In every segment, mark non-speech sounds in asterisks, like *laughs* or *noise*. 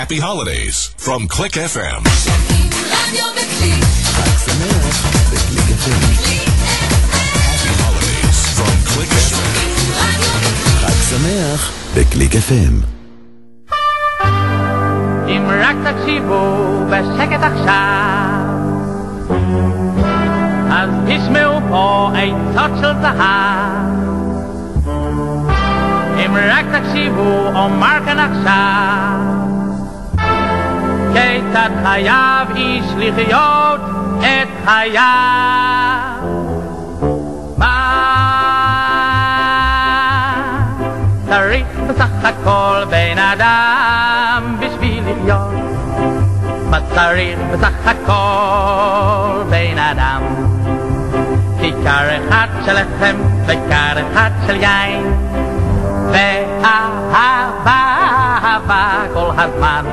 happy holidays from Click FM. Happy holidays from Click FM. חג שמח בקליק FM. אם רק תקשיבו בשקט עכשיו, אז תשמעו פה עצות של זהב. אם רק תקשיבו, אומר כאן עכשיו, כיצד חייב איש לחיות את חייו. צריך בסך הכל בן אדם בשביל לחיות? מה צריך בסך הכל בן אדם? כיכר אחד של לחם וכר אחד של יין ואהבה, אהבה כל הזמן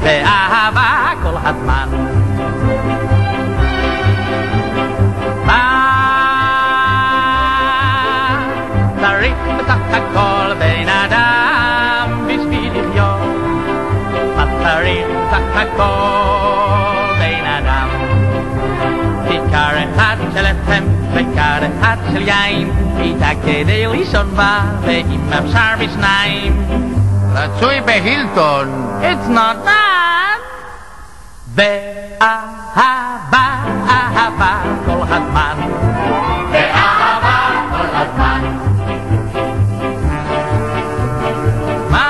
ואהבה כל הזמן צריך בסך הכל בן אדם בשביל לחיות? מה צריך בסך הכל בן אדם? כיכר אחד של לחם וכר אחד של יין מיטה כדי לישון בה ואם אפשר בשניים רצוי בהילטון. It's not bad באהבה, אהבה כל הזמן באהבה כל הזמן מה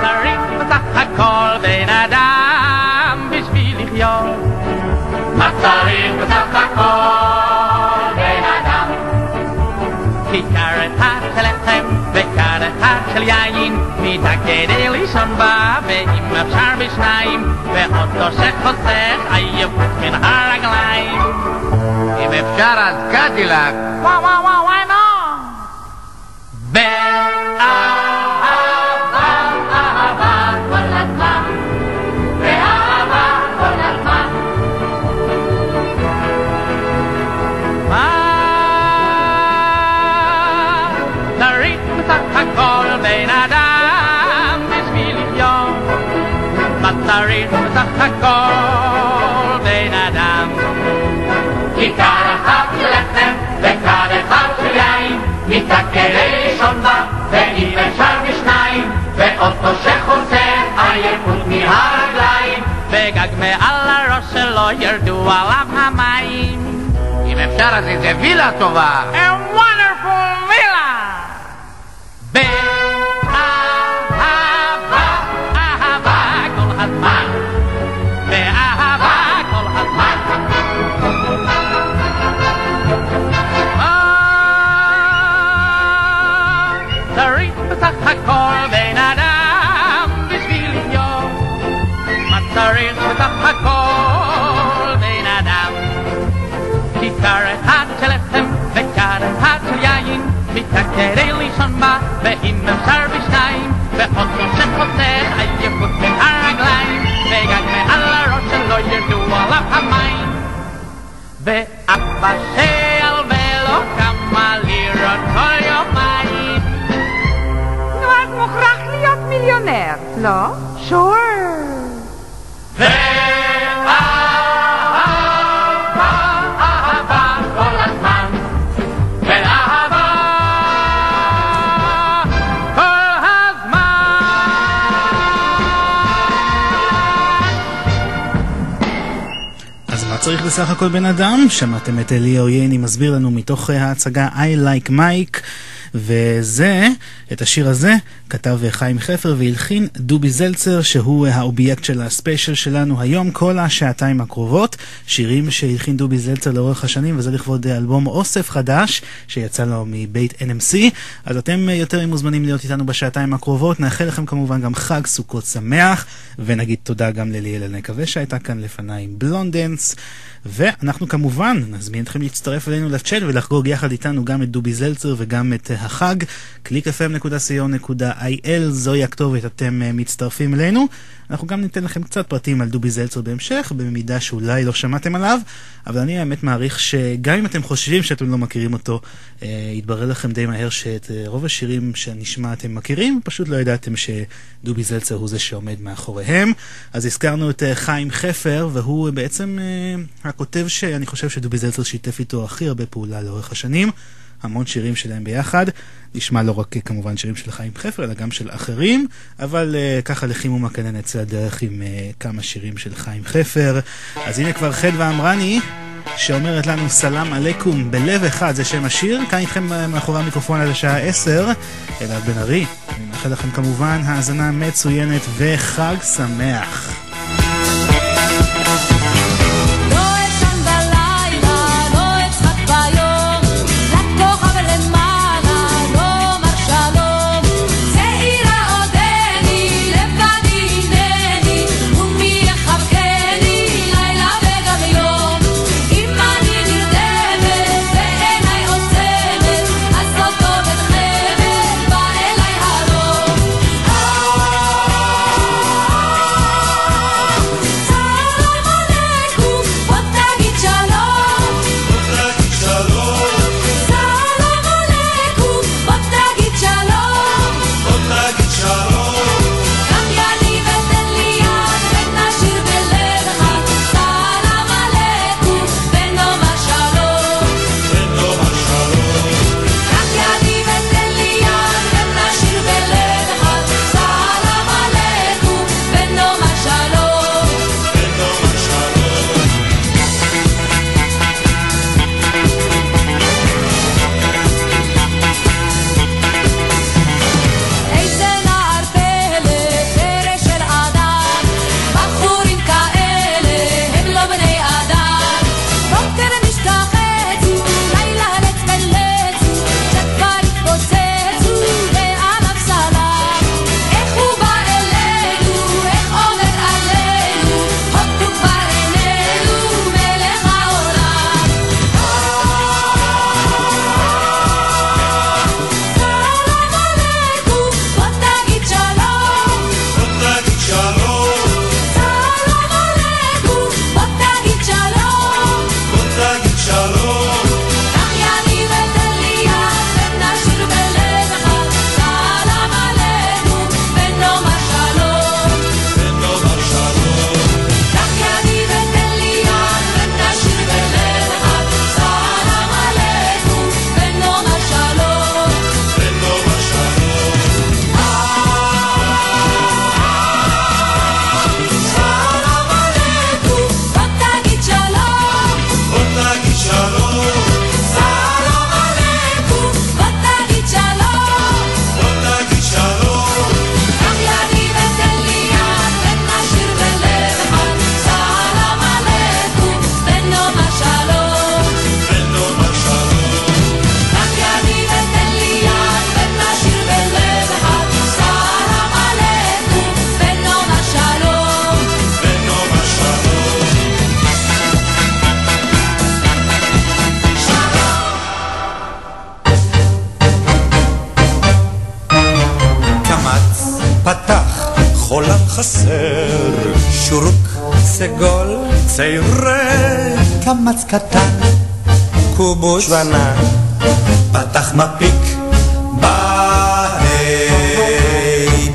צריך בסך הכל בן אדם בשביל לחיות? מה צריך בסך הכל של יין מיטה כדי לישון בה ואם אפשר בשניים ואוטו שחוסך עייפות מן הרגליים אם אפשר אז קדילק. וואו וואו וואו וואי לא מה צריך בסך הכל בן אדם? כיכר אחת לחם וכר אחד יין כדי לישון בה ואם אפשר בשניים ואוטו שחוסר עייפות מהרגליים וגג מעל הראש שלו ירדו עליו המים אם אפשר אז איזה וילה טובה. A wonderful villa! מה צריך בסך הכל בן אדם? כיכר אחד של לחם וכר אחד של יין מיטה כדי לישון בה ואם אפשר בשניים ואוטו שחוסך עייפות מן הרגליים וגג מעל הראש שלו ירדו עליו המים ואבא שילווה לו כמה לירות כל יומיים נו, אז מוכרח להיות מיליונר, לא? שור. אהבה כל הזמן, ואהבה כל הזמן. אז מה צריך בסך הכל בן אדם? שמעתם את אליהו ייני מסביר לנו מתוך אה, ההצגה I Like Mike וזה, את השיר הזה, כתב חיים חפר והלחין דובי זלצר שהוא האובייקט של הספיישל שלנו היום כל השעתיים הקרובות. שירים שהלחין דובי זלצר לאורך השנים וזה לכבוד אלבום אוסף חדש שיצא לו מבית NMC אז אתם יותר ממוזמנים להיות איתנו בשעתיים הקרובות. נאחל לכם כמובן גם חג סוכות שמח ונגיד תודה גם לליאל אלנקווה שהייתה כאן לפניי עם בלונדנס ואנחנו כמובן נזמין אתכם להצטרף אלינו לצ'אט ולחגוג יחד איתנו גם את דובי זלצר וגם את החג. www.clickfm.co.il זוהי הכתובת, אתם uh, מצטרפים אלינו. אנחנו גם ניתן לכם קצת פרטים על דובי זלצר בהמשך, במידה שאולי לא שמעתם עליו, אבל אני האמת מעריך שגם אם אתם חושבים שאתם לא מכירים אותו, uh, יתברר לכם די מהר שאת uh, רוב השירים שנשמע אתם מכירים, פשוט לא ידעתם שדובי זלצר הוא זה שעומד מאחוריהם. אז הזכרנו את חיים חפר, והוא בעצם הכותב שאני חושב שדובי זלצר שיתף איתו הכי הרבה פעולה לאורך השנים. המון שירים שלהם ביחד. נשמע לא רק כמובן שירים של חיים חפר, אלא גם של אחרים, אבל uh, ככה לחימום הקנה נצא לדרך עם uh, כמה שירים של חיים חפר. אז הנה כבר חדווה אמרני, שאומרת לנו סלאם עליכום בלב אחד, זה שם השיר. כאן איתכם מאחורי המיקרופון עד השעה 10, אלעד בן ארי. אני מאחל לכם כמובן האזנה מצוינת וחג שמח. ונה, פתח מפיק, בהי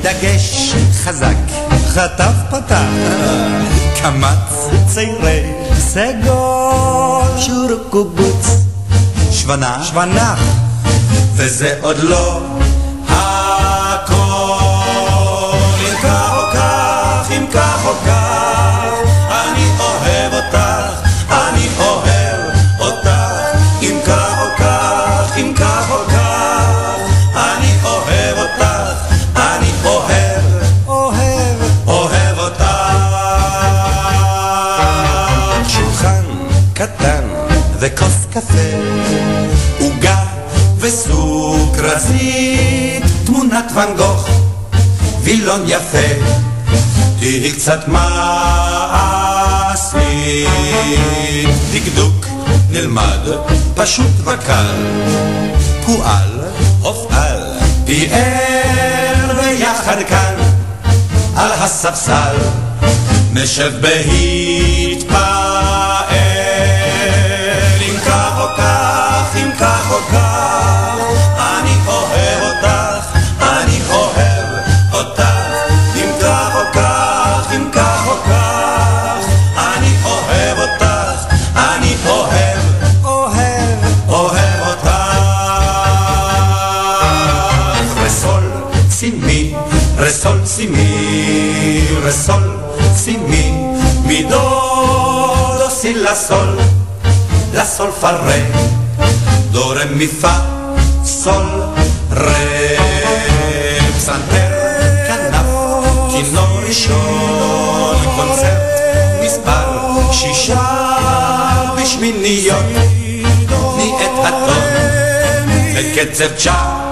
דגש חזק, חטף פתח, קמץ צעירי סגול, שורוק קובוץ, שוונה, שוונה, וזה עוד לא יפה, תהי קצת מעשית. דקדוק נלמד, פשוט וקל, פועל, אותי ער ויחד כאן על הספסל נשב בהתפעל לה, סול, לה, סול, פה, רה, דו, רה, מי, פה, סול, רה, פסנתר, כנף, כינור ראשון, קונצרט, מספר שישה בשמיניות, את הטון, בקצב צ'ה,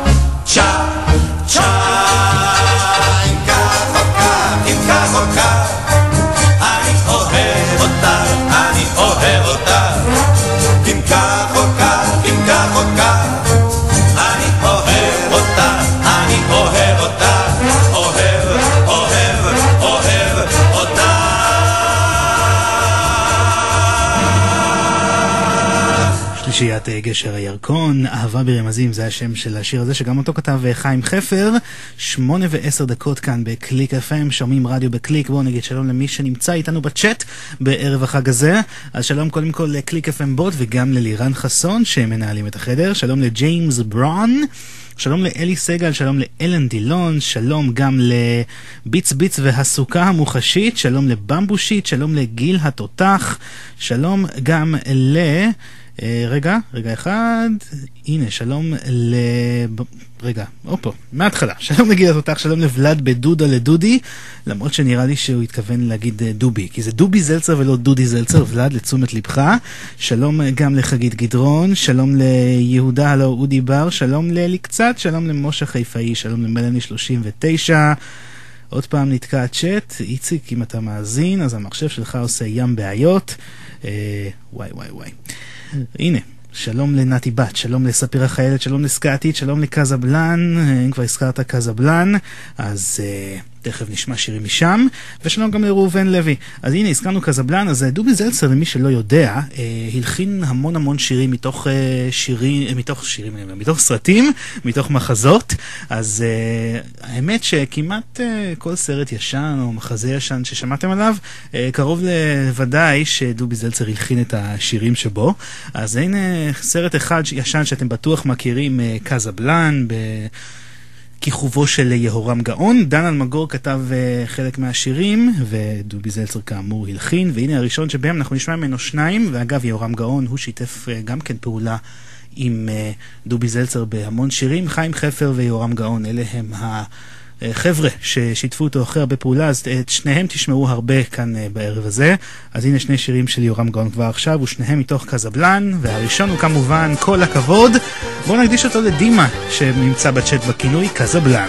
אה, גשר הירקון, אהבה ברמזים, זה השם של השיר הזה, שגם אותו כתב אה, חיים חפר. שמונה ועשר דקות כאן בקליק FM, שומעים רדיו בקליק. בואו נגיד שלום למי שנמצא איתנו בצ'אט בערב החג הזה. אז שלום קודם כל לקליק FM בוט וגם ללירן חסון שמנהלים את החדר. שלום לג'יימס ברון. שלום לאלי סגל, שלום לאלן דילון, שלום גם לביץ ביץ והסוכה המוחשית, שלום לבמבושית, שלום לגיל התותח, שלום גם ל... אה, רגע, רגע אחד, הנה, שלום ל... רגע, הופו, מההתחלה. *laughs* שלום לגיל התותח, שלום לוולד בדודה לדודי, למרות שנראה לי שהוא התכוון להגיד אה, דובי, כי זה דובי זלצר ולא דודי זלצר, ולד, לתשומת לבך. שלום אה, גם לחגית גדרון, שלום ליהודה, הלו אודי בר, שלום לאלי קצת, שלום למשה חיפאי, שלום למלאני 39. עוד פעם נתקע הצ'אט, איציק, אם אתה מאזין, אז המחשב שלך עושה ים בעיות. אה, וואי וואי וואי. הנה, שלום לנתי בת, שלום לספיר החיילת, שלום לסקאטית, שלום לקזבלן, אה, אם כבר הזכרת קזבלן, אז uh, תכף נשמע שירים משם, ושלום גם לראובן לוי. אז הנה, הזכרנו קזבלן, אז אה, דובי זלצר, למי שלא יודע, uh, הלחין המון המון שירים מתוך uh, שירים, מתוך שירים, אומר, מתוך סרטים, מתוך מחזות, אז uh, האמת שכמעט uh, כל סרט ישן או מחזה ישן ששמעתם עליו, uh, קרוב לוודאי שדובי זלצר הלחין את השירים שבו. אז הנה סרט אחד ישן שאתם בטוח מכירים, uh, קזבלן, ב... כיכובו של יהורם גאון. דן אלמגור כתב uh, חלק מהשירים, ודובי זלצר כאמור הלחין, והנה הראשון שבהם אנחנו נשמע ממנו שניים, ואגב יהורם גאון הוא שיתף uh, גם כן פעולה עם uh, דובי זלצר בהמון שירים, חיים חפר ויהורם גאון, אלה הם ה... חבר'ה ששיתפו אותו אחרי הרבה פעולה, אז את שניהם תשמעו הרבה כאן בערב הזה. אז הנה שני שירים של יורם גאון כבר עכשיו, ושניהם מתוך קזבלן, והראשון הוא כמובן כל הכבוד. בואו נקדיש אותו לדימה, שנמצא בצ'אט בכינוי קזבלן.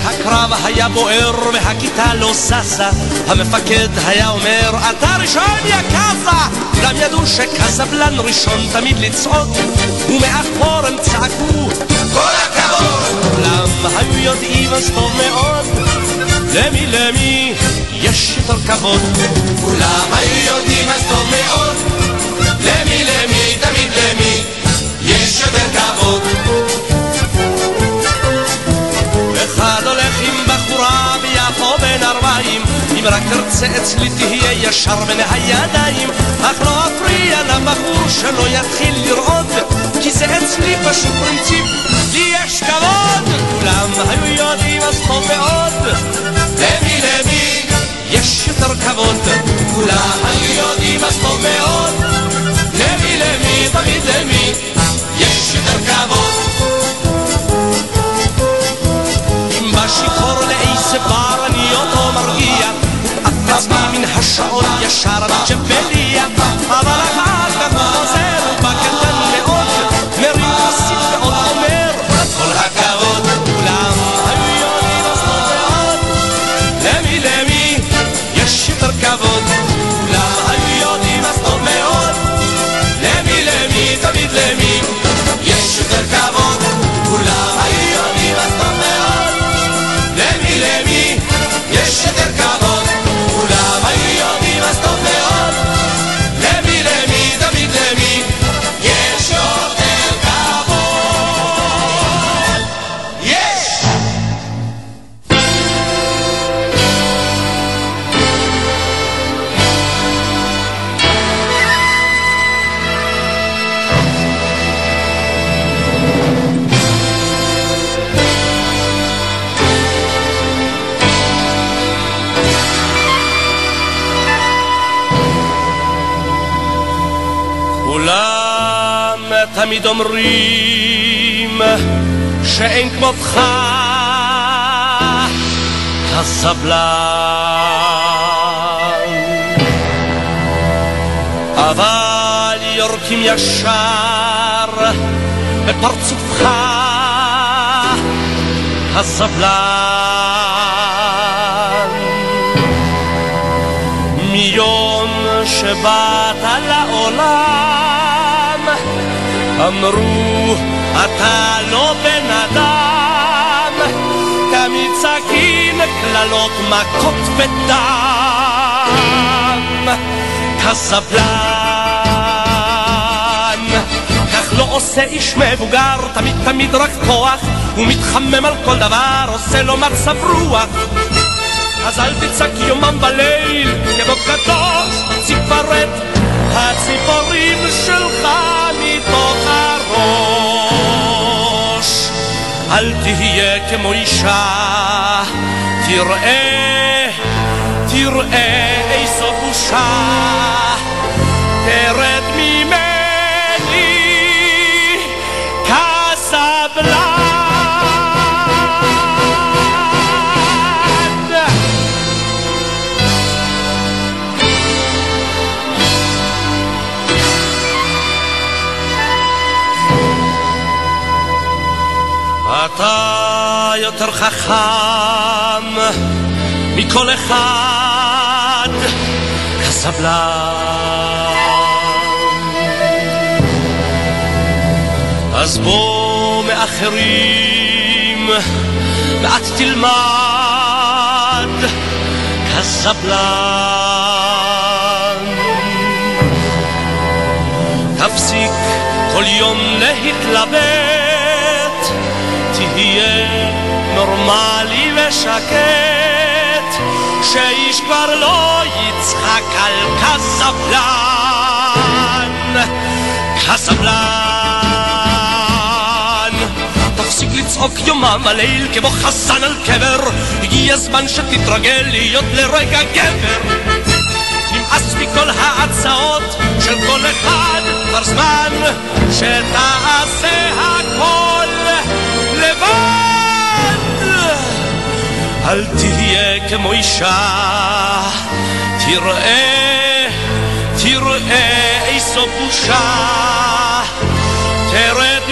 כשהקרב היה בוער והכיתה לא ששה, המפקד היה אומר, אתה ראשון יא קאזה! כולם ידעו שקזבלן ראשון תמיד לצעוד, ומאחור הם צעקו, כל הכבוד! כולם היו יודעים אז טוב מאוד, למי למי יש יותר כבוד. כולם היו יודעים אז טוב מאוד, שפתיים אם רק תרצה אצלי תהיה ישר בין הידיים אך לא אפריע לבחור שלא יתחיל לרעוד כי זה אצלי פשוט פרינציפ לי יש כבוד כולם היו יודעים אז פה ועוד למי למי? יש יותר כבוד כולם היו יודעים אז פה ועוד למי למי? תמיד למי? יש יותר כבוד. אם בשיכור לאיזה בר אני השעון ישר עד שבליע, אבל אחר כך חוזר, הוא כמותך הסבלן. אבל יורקים ישר בפרצופך הסבלן. מיום שבאת לעולם אמרו אתה לא בן אדם. תמיד סכין קללות מכות ודם. כסבלן כך לא עושה איש מבוגר תמיד תמיד רק כוח הוא מתחמם על כל דבר עושה לו מצב רוח. אז אל תצעק יומם בליל, כמו קדוש, ציפרת הציפורים שלך מתוך הראש. אל תהיה כמו אישה, תראה, תראה איזו בושה, תרד ממני יותר חכם מכל אחד כסבלן. אז בוא מאחרים ואת תלמד כסבלן. תפסיק כל יום להתלבט, נורמלי ושקט, שאיש כבר לא יצחק על כסבלן, כסבלן. תפסיק לצעוק יומם וליל כמו חסן על קבר, הגיע הזמן שתתרגל להיות לרגע גבר. נמאס מכל ההצעות של כל אחד, כבר זמן שתעשה הכל לבד. אל תהיה כמו אישה, תראה, תראה איזו בושה, תרד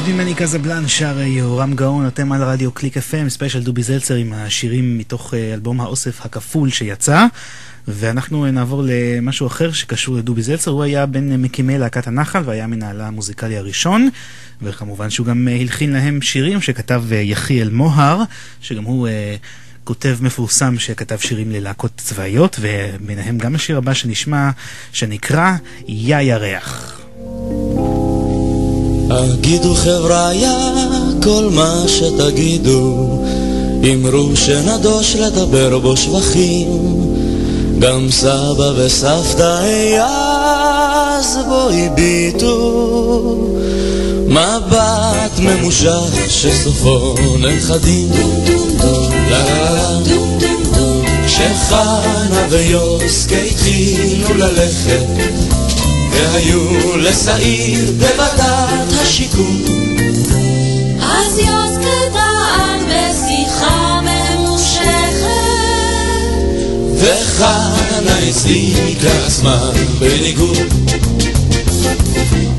תרד ממני קזבלן, שר יהורם גאון, אתם על רדיו קליק FM, ספיישל דובי זלצר עם השירים מתוך אה, אלבום האוסף הכפול שיצא. ואנחנו אה, נעבור למשהו אחר שקשור לדובי זלצר, הוא היה בין אה, מקימי להקת הנחל והיה מנהלה המוזיקלי הראשון, וכמובן שהוא גם אה, הלחין להם שירים שכתב אה, יחיאל מוהר, שגם הוא אה, כותב מפורסם שכתב שירים ללהקות צבאיות, וביניהם גם השיר הבא שנשמע, שנקרא יא ירח. הגידו חבריה כל מה שתגידו, אמרו שנדוש לדבר בו שבחים, גם סבא וסבתא אז בו הביטו, מבט ממושך שסופו נכדים. כשחנה ויוסקה התחילו ללכת שהיו לשעיר בוועדת השיקום. אז יוסקדה על בשיחה ממושכת, וחנה הצדיקה עצמה בניגוד.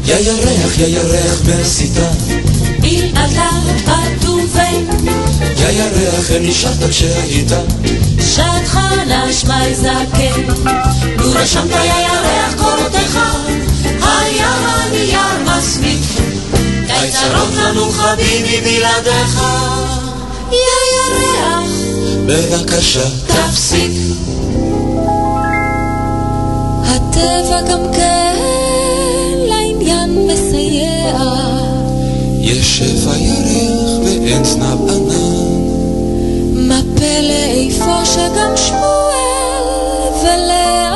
יא ירח, יא ירח מסיתה, בלעדה בטובי, יא ירח, אין נשארת כשהיית. שטחנה שמי זקן. לו רשמת יא ירח קורותיך, היה הנייר מסמיק. די צרות לנו חביבי בלעדיך, יא ירח, בבקשה, תפסיק. הטבע גם כן יש שפע ירח ואין זנב ענן. מה פלא איפה שגם שמואל ולאה.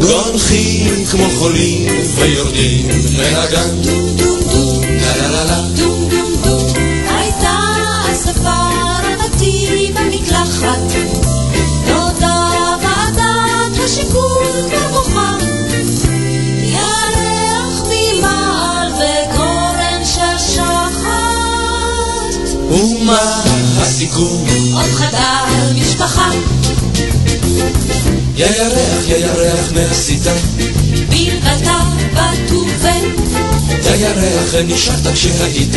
גונחים כמו חולים ויורדים מהגן. לה לה לה לה דום דום דום, הייתה אספה רבתי במקלחת. ומה הסיכום? עוד חדר משפחה, יא ירח, יא ירח מהסיתה. בלבלתה בטובן. יא ירח, אין נשארת כשהיית.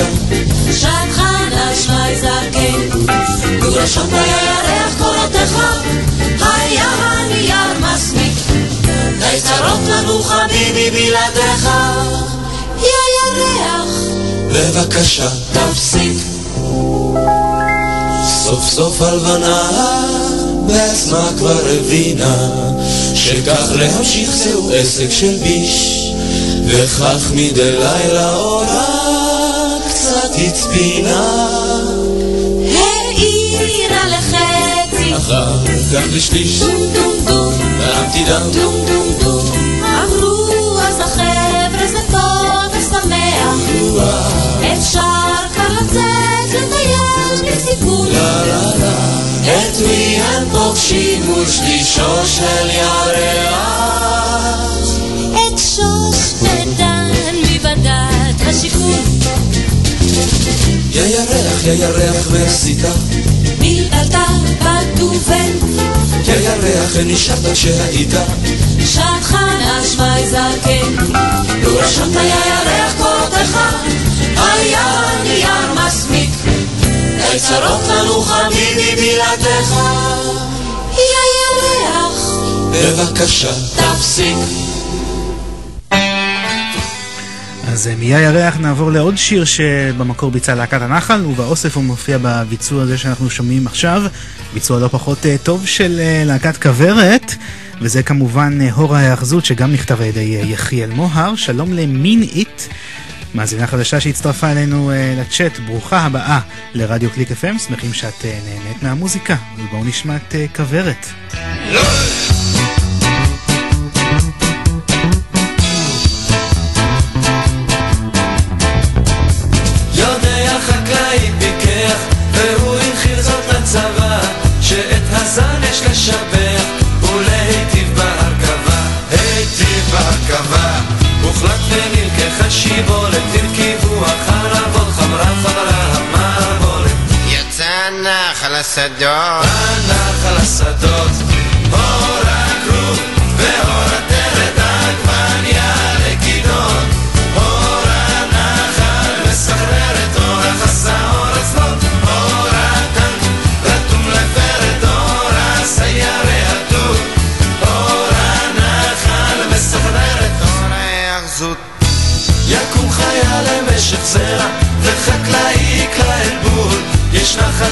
שטחנה שמי זקן, לו רשמת ירח קורותיך, היה הנייר מסמיק. די צרות לנו חביבי בלעדיך, יא ירח, בבקשה, תפסיק. סוף סוף הלבנה בעצמה כבר הבינה שכך להמשיך זהו עסק של ביש וכך מדי לילה אורה קצת הצפינה. העירה לחצי, אחר כך לשליש. דום דום דום, נעמתי דם. דום דום דום. אמרו אז החבר'ה זה טוב ושמח, אפשר כאן לצאת לטייל בסיפור. את מי הם פוגשים מול שלישו של ירח? את שוש ודן מבדת השיכון, יא ירח, יא ירח והסיתה בלעלתה בטובן, יא ירח, אין נשארת כשהיית. שטחנה שמי זקן. לו רשמת יא ירח קורותיך, היה נייר מסמיק. די צרות לנו חביבי בלעדיך, יא ירח, בבקשה. תפסיק. אז אה, מאי הירח? נעבור לעוד שיר שבמקור ביצע להקת הנחל, ובאוסף הוא מופיע בביצוע הזה שאנחנו שומעים עכשיו, ביצוע לא פחות אה, טוב של אה, להקת כוורת, וזה כמובן הור ההאחזות שגם נכתב על ידי יחיאל מוהר, שלום למין איט. מאזינה חדשה שהצטרפה אלינו אה, לצ'אט, ברוכה הבאה לרדיו קליק FM, שמחים שאת אה, נהנית מהמוזיקה, ובואו נשמע את אה, כוורת. السجاد أنا خلص السداد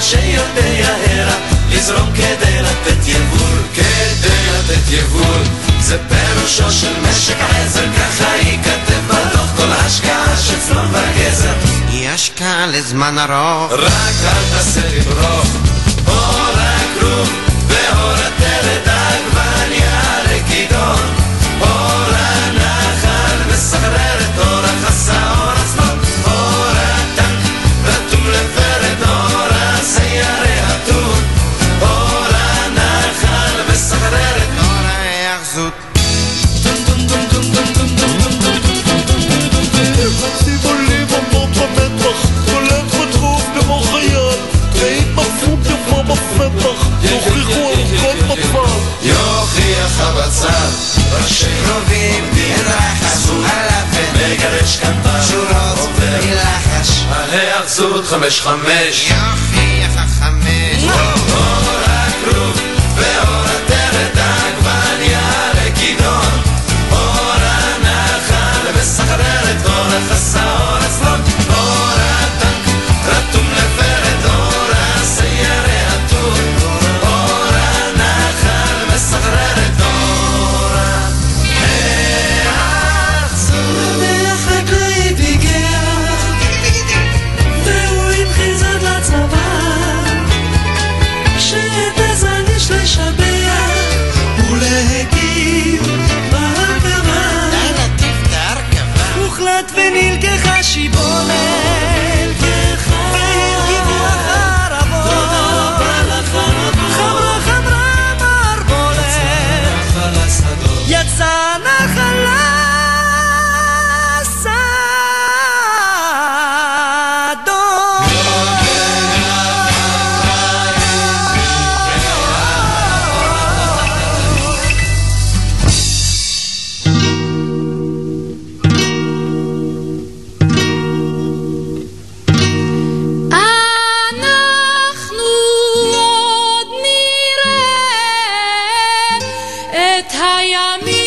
שיודע הרה, לזרום כדי לתת יבול, כדי לתת יבול. זה פירושו של משק עזר, ככה ייכתב בדוח כל השקעה של צלון וגזר. היא השקעה לזמן ארוך, רק אל תעשה לברוך, אור הכרוב ואור עטרת היאחזות חמש חמש. יופי, יפה חמש. אור הכרוב I Miami.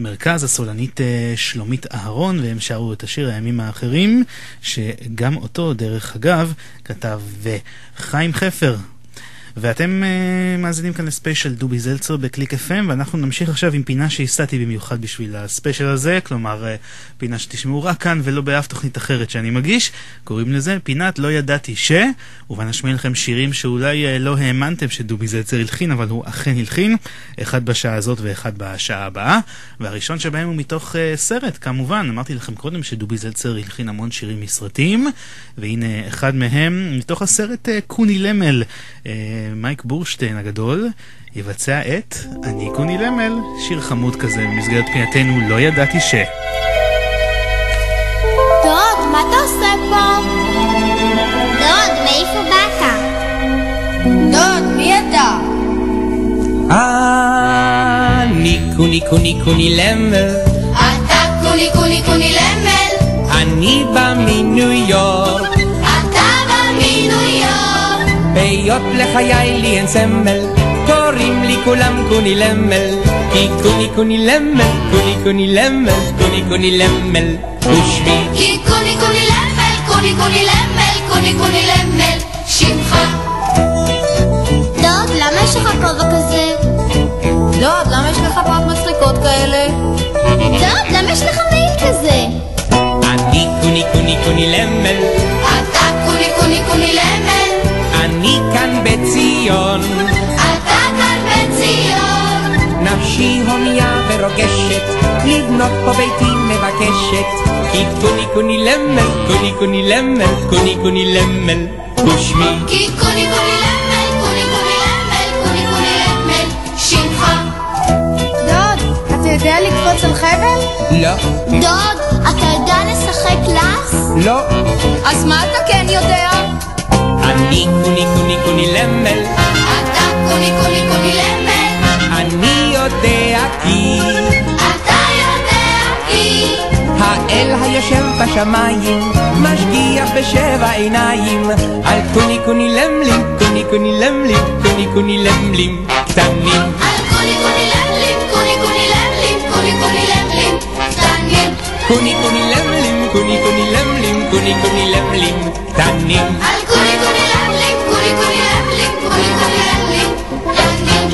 מרכז, הסולנית אה, שלומית אהרון, והם שרו את השיר הימים האחרים, שגם אותו, דרך אגב, כתב חיים חפר. ואתם uh, מאזינים כאן לספיישל דובי זלצר בקליק FM, ואנחנו נמשיך עכשיו עם פינה שהסעתי במיוחד בשביל הספיישל הזה, כלומר uh, פינה שתשמעו רק כאן ולא באף תוכנית אחרת שאני מגיש, קוראים לזה פינת לא ידעתי ש, ובה נשמיע לכם שירים שאולי uh, לא האמנתם שדובי זלצר הלחין, אבל הוא אכן הלחין, אחד בשעה הזאת ואחד בשעה הבאה, והראשון שבהם הוא מתוך uh, סרט, כמובן, אמרתי לכם קודם שדובי זלצר הלחין המון שירים מסרטים, והנה אחד מהם מתוך הסרט uh, קוני למל. Uh, מייק בורשטיין הגדול יבצע את "אני קוני למל", שיר חמוד כזה במסגרת פינתנו "לא ידעתי ש". דוד, מה אתה עושה פה? דוד, מאיפה באת? דוד, מי אתה? אני קוני קוני קוני למל, אתה קוני קוני קוני למל, אני בא מניו יורק, היות לחיי לי אין סמל, קוראים לי כולם קוני למל, כי קוני קוני למל, קוני קוני למל, קוני קוני למל, ושמי כי קוני קוני למל, קוני קוני למל, קוני קוני למל, שמך. דוד, למה יש לך כובע כזה? דוד, למה יש לך פאות מצחיקות כאלה? דוד, למה יש לך מעיל כזה? אני קוני קוני קוני למל, אני כאן בציון, אתה כאן בציון. נפשי הומיה ורוגשת, לבנות פה ביתי מבקשת, כי קוני קוני למל, קוני קוני למל, קוני קוני למל, ושמי כי קוני קוני למל, קוני קוני למל, קוני קוני למל, שמך. דוד, אתה יודע לקפוץ על חבל? לא, דוד, אתה יודע לשחק קלאס? לא, אז מה אתה כן יודע? אני קוני קוני קוני למל, אתה קוני קוני קוני למל, אני יודע כי אתה יודע כי האל היושב בשמיים משגיח בשבע עיניים על קוני קוני למלים, קוני קוני למלים, קוני קוני למלים קטנים על קוני קוני למלים, קוני קוני למלים, קוני קוני למלים, קטנים. קוני קוני למלים, קוני קוני למלים, קוני קוני למלים קטנים על קוני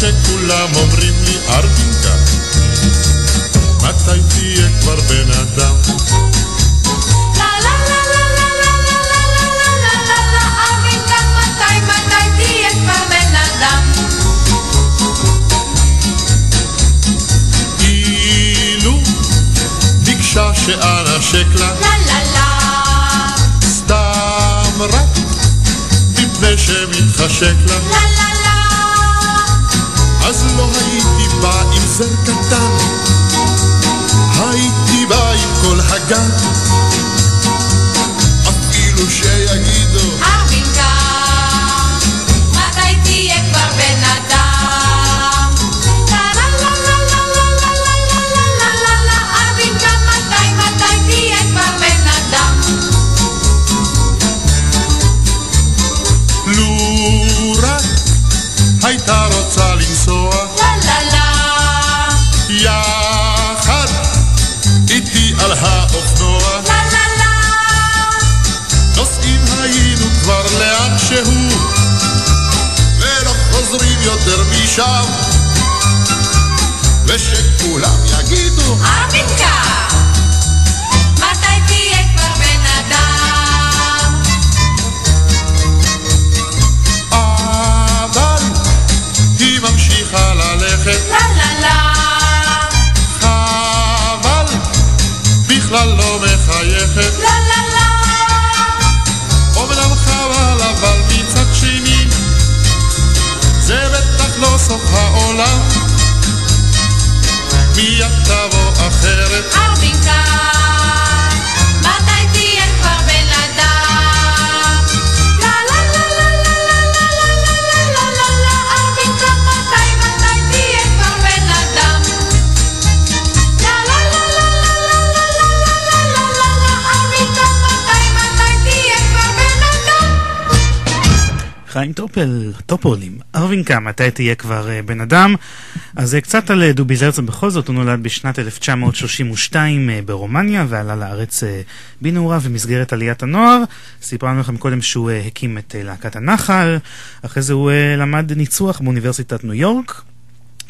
שכולם אומרים לי ארגינקה מתי תהיה כבר בן אדם? שער השקלה, לה לה לה, סתם רק מפני שמתחשק לה, לה לה אז לא הייתי בא עם זר קטן. הייתי בא עם כל הגן. אפילו שיגידו ארבינקה, שם, ושכולם יגידו, המתקן! לעולם מיד תבוא אחרת ארבינקה, מתי תהיה כבר בן אדם? לה לה לה לה לה לה לה לה לה לה לה לה ארבינקה, מתי מתי תהיה כבר בן אדם? לה לה לה לה לה לה לה לה לה לה לה לה ארבינקה, מתי מתי תהיה כבר בן אדם? חיים טופל, טופולים. ארווינקה, מתי תהיה כבר אה, בן אדם? אז אה, קצת על אה, דובי זרצן בכל זאת, הוא נולד בשנת 1932 אה, ברומניה ועלה לארץ אה, בנעוריו במסגרת עליית הנוער. סיפרנו לכם קודם שהוא אה, הקים את אה, להקת הנחל, אחרי זה הוא אה, למד ניצוח באוניברסיטת ניו יורק.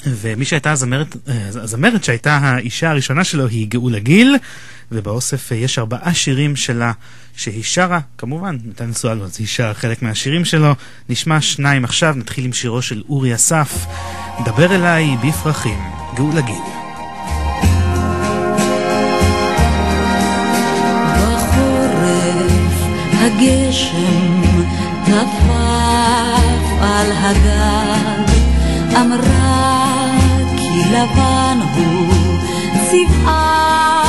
ומי שהייתה הזמרת, הזמרת שהייתה האישה הראשונה שלו היא גאולה גיל, ובאוסף יש ארבעה שירים שלה שהיא שרה, כמובן, נתן נשואה לו, אז היא שרה חלק מהשירים שלו. נשמע שניים עכשיו, נתחיל עם שירו של אורי אסף, דבר אליי בפרחים, גאולה גיל. הגשם טפף על הגג, אמרה כי לבן הוא צבעה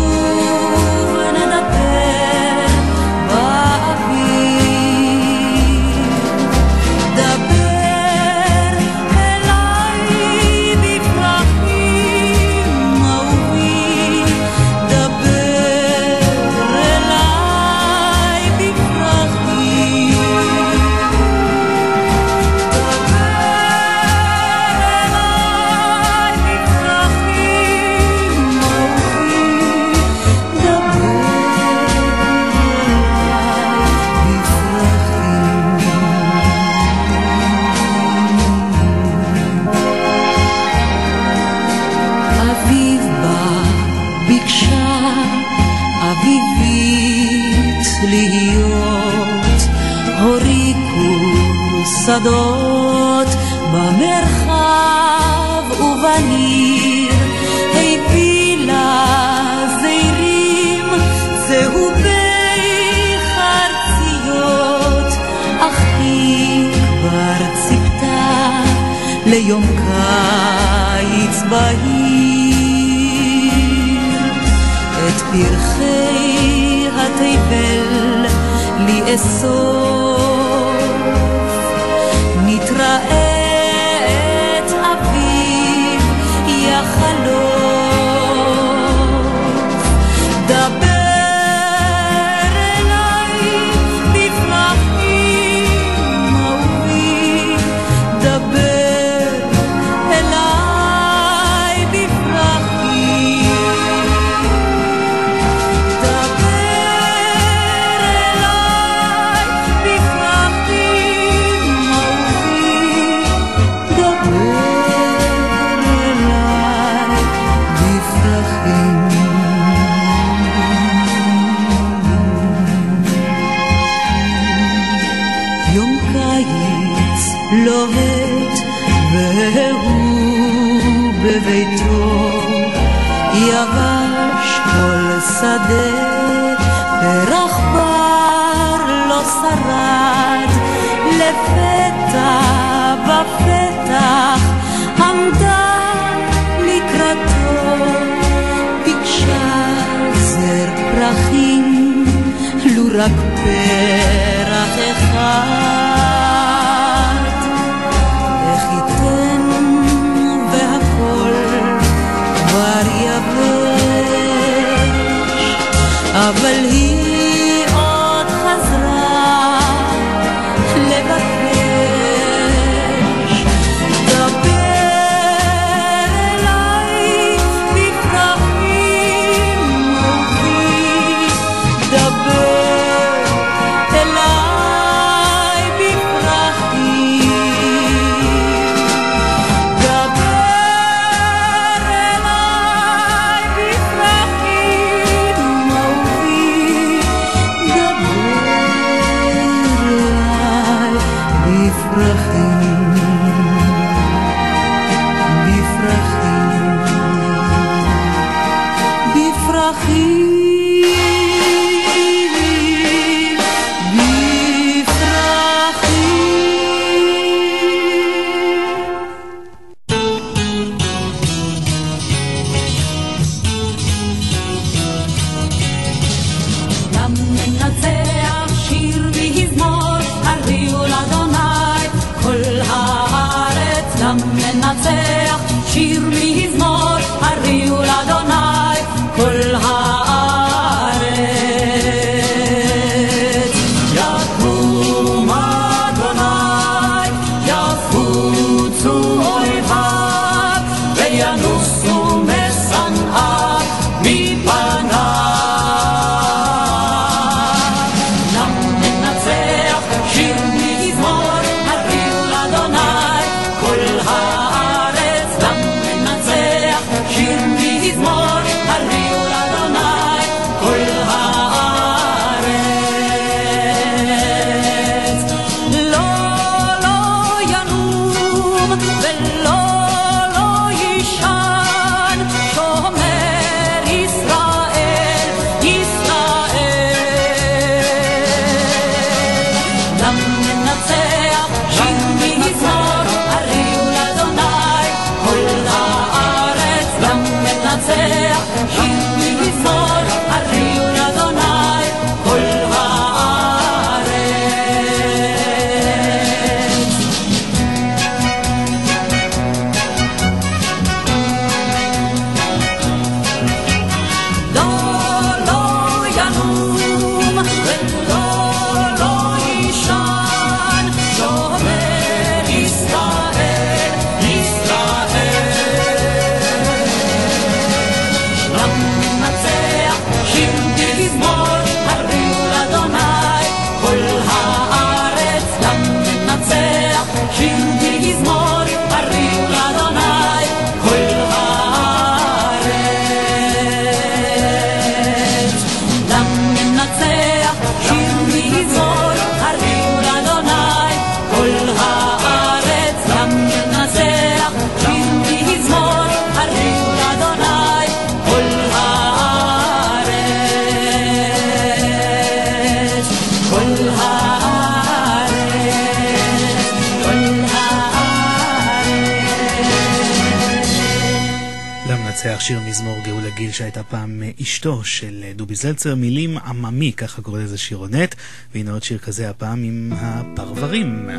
שהייתה פעם אשתו של דובי זלצר, מילים עממי, ככה קורא לזה שירונט, והנה עוד שיר כזה הפעם עם הפרברים.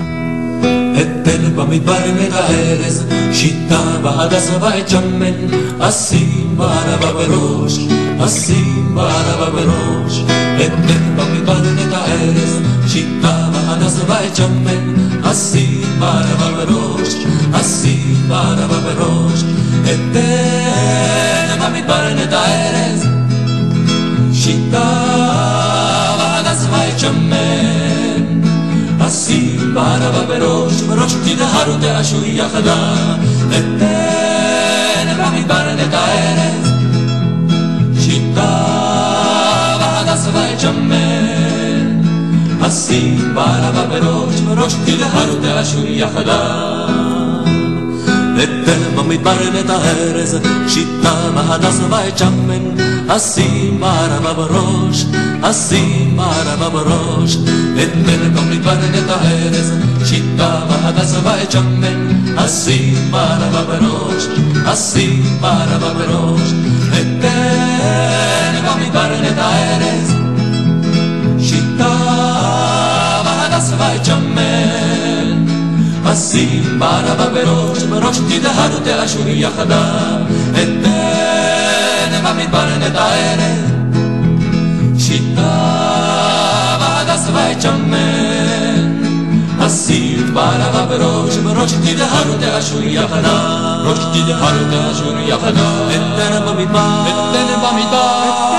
אתן במדבר את הארז, שיטה בהדס ואת שמן, אשים בערבה בראש, אשים בערבה בראש. אתן במדבר את הארז, שיטה בהדס ואת שמן, אשים בערבה בראש, אשים בערבה בראש. אתן במדבר את הארז, שיטה בהדס ואת שמן. אשים בערבה בראש, בראש תדהרו תאשו יחדה, אתן במדבר את הארץ, שיטה והדס ואת שמן. אשים בערבה בראש, בראש תדהרו תאשו יחדה. אתן במדבר את הארז, שיטה והדס ואת שמן, אשים בערבה בראש, אשים בערבה בראש, אתן במדבר את הארז, שיטה והדס ואת שמן, אשים בערבה בראש, אשים בערבה בראש, אתן במדבר את הארז, שיטה והדס ואת שמן, אשים בערבה בראש, בראש תדהרו תאשו יחדה, אתן במדבר את הארץ, שיטה והדס ואת שמן, אשים בערבה בראש, בראש תדהרו תאשו יחדה, ראש תדהרו תאשו יחדה, אתן במדבר, אתן במדבר, אתן במדבר.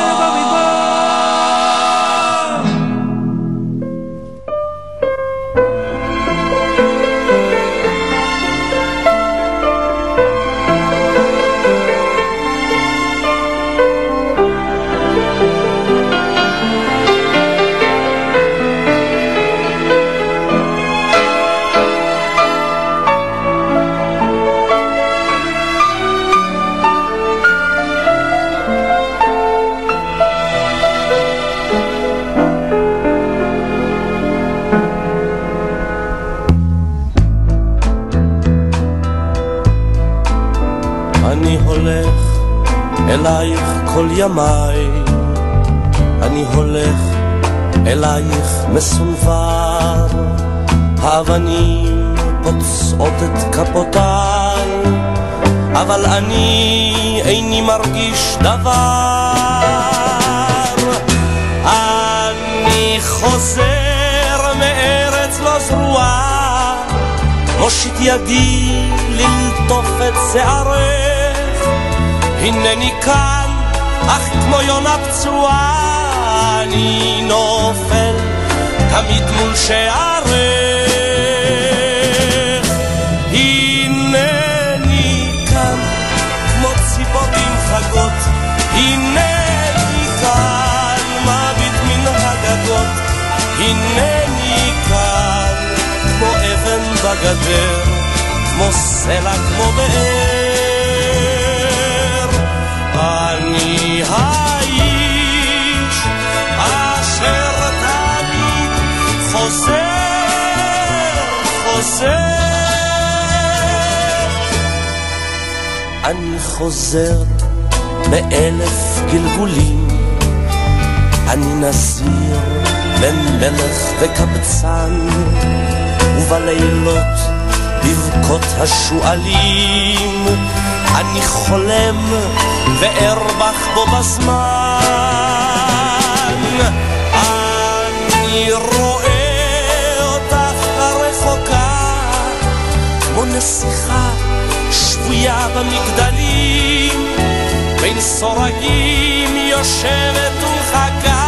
ימיי, אני הולך אלייך מסונבר, האבנים פוצעות את כפותיי, אבל אני איני מרגיש דבר. אני חוזר מארץ לא זרועה, מושיט ידי ללטוף את שערך, הנני כאן, אך כמו יונה פצועה, אני נופל תמיד מול שערך. הנני כאן, כמו ציפורים חגות, הנני כאן, מביט מן הגגות, הנני כאן, כמו אבן בגדר, כמו סלע, כמו באר. אני חוזר, באלף גלגולים, אני נזיר בין מלך וקבצן, ובלילות בבכות השועלים, אני חולם וארבח בו בזמן. אני רואה אותך הרחוקה, כמו נסיכה שבויה במגדלים, בין סורגים יושבת ומחכה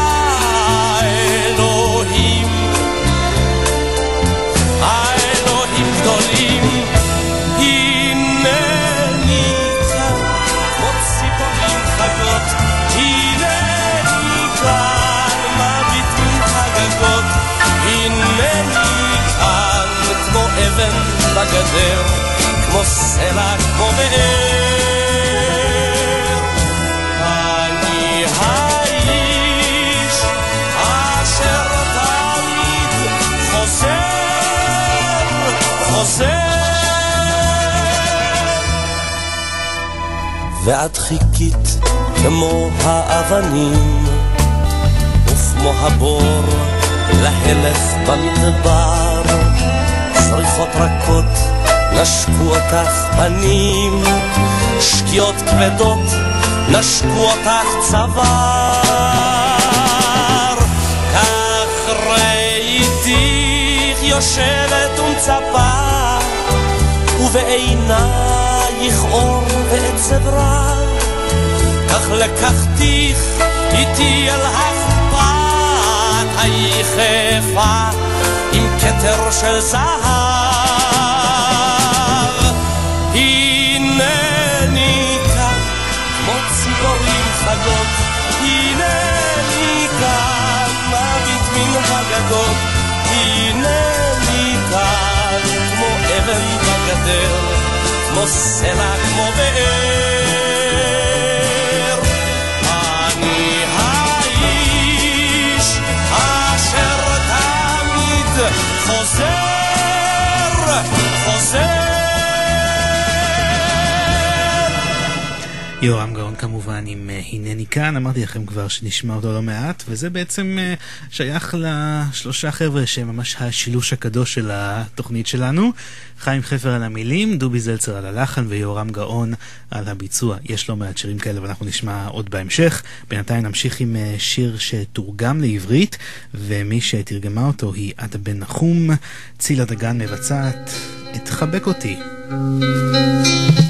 בגדר, כמו סלע, חוזר. ואת חיכית כמו האבנים וכמו הבור להלך במדבר זריחות רכות נשקו אותך פנים. שקיעות כבדות נשקו אותך צוואר. כך ראיתיך יושבת ומצפה ובעינייך אור ועצב רע. כך לקחתיך איתי אל החפת היחפה כתר של זהב. הנני כאן כמו ציפורים חגות. הנני כאן מביט מן הגגות. הנני כאן כמו אבן בגדר. כמו סלע כמו באר חוזר חוזר. יורם הנני כאן, אמרתי לכם כבר שנשמע אותו לא מעט, וזה בעצם אה, שייך לשלושה חבר'ה שהם ממש השילוש הקדוש של התוכנית שלנו. חיים חפר על המילים, דובי זלצר על הלחן ויורם גאון על הביצוע. יש לא מעט שירים כאלה ואנחנו נשמע עוד בהמשך. בינתיים נמשיך עם אה, שיר שתורגם לעברית, ומי שתרגמה אותו היא עדה בן נחום, צילה דגן מבצעת את אותי. מאיר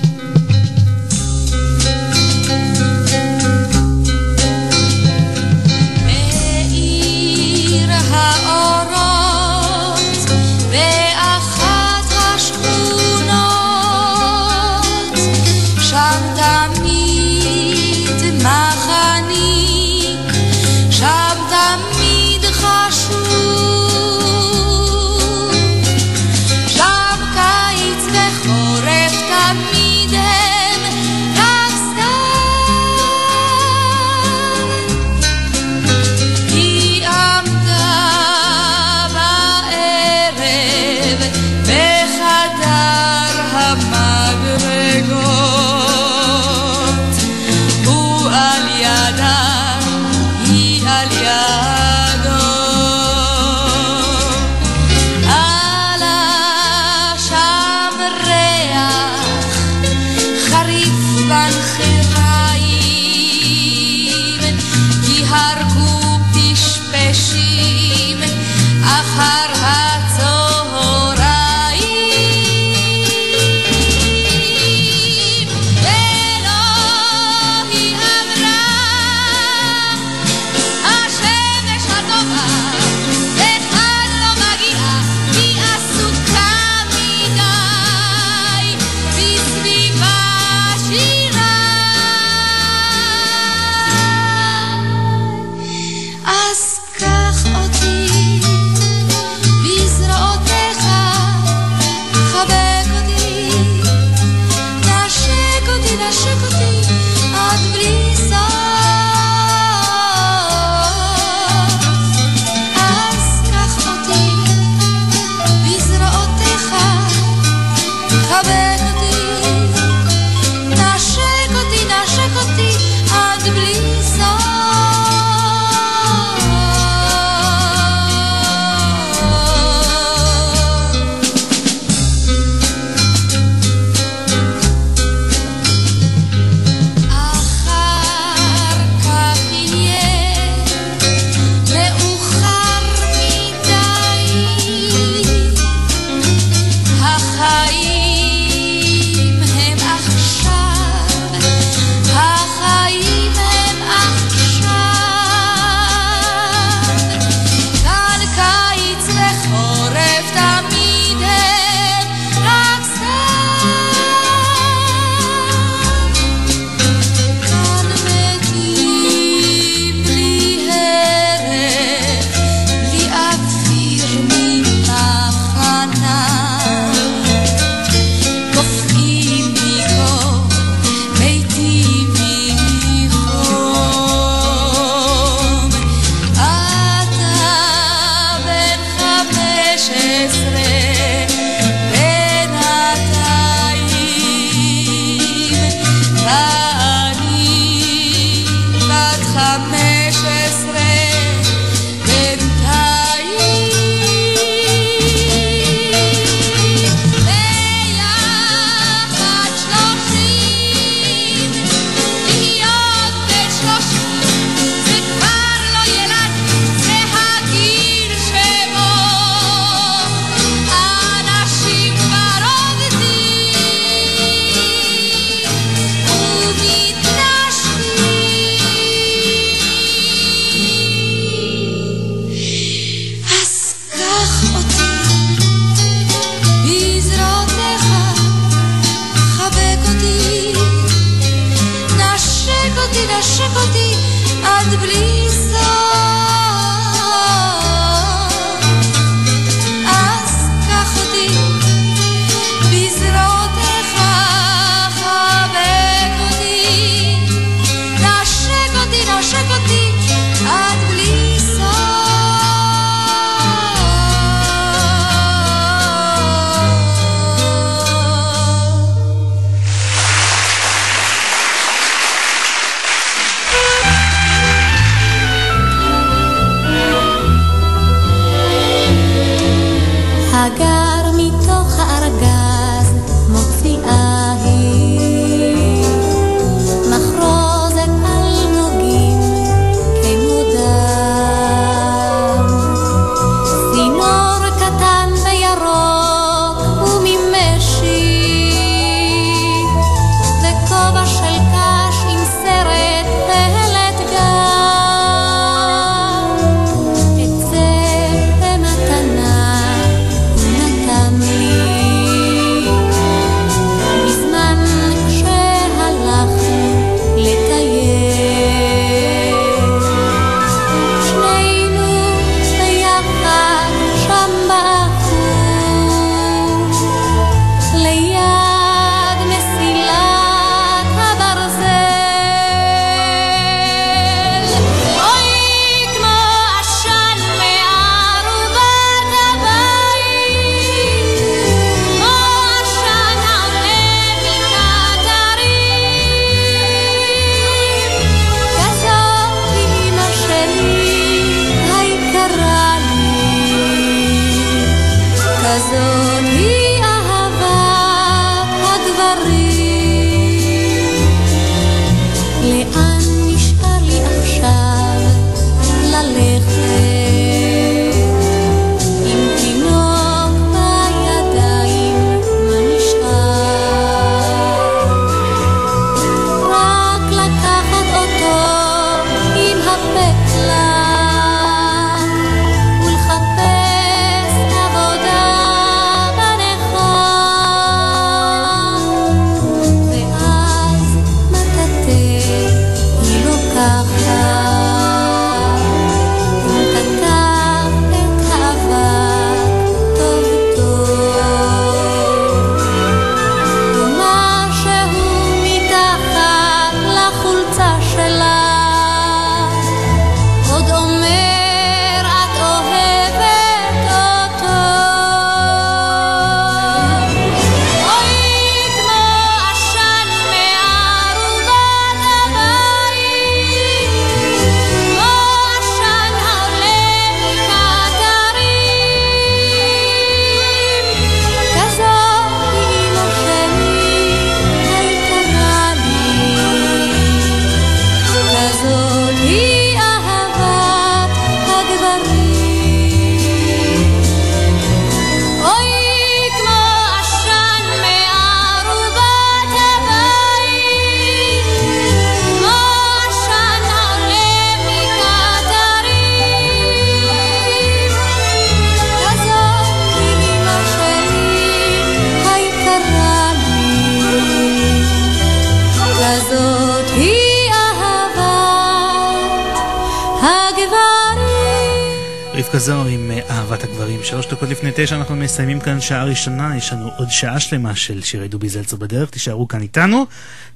ב-9 אנחנו מסיימים כאן שעה ראשונה, יש לנו עוד שעה שלמה של שירי דובי זלצר בדרך, תישארו כאן איתנו.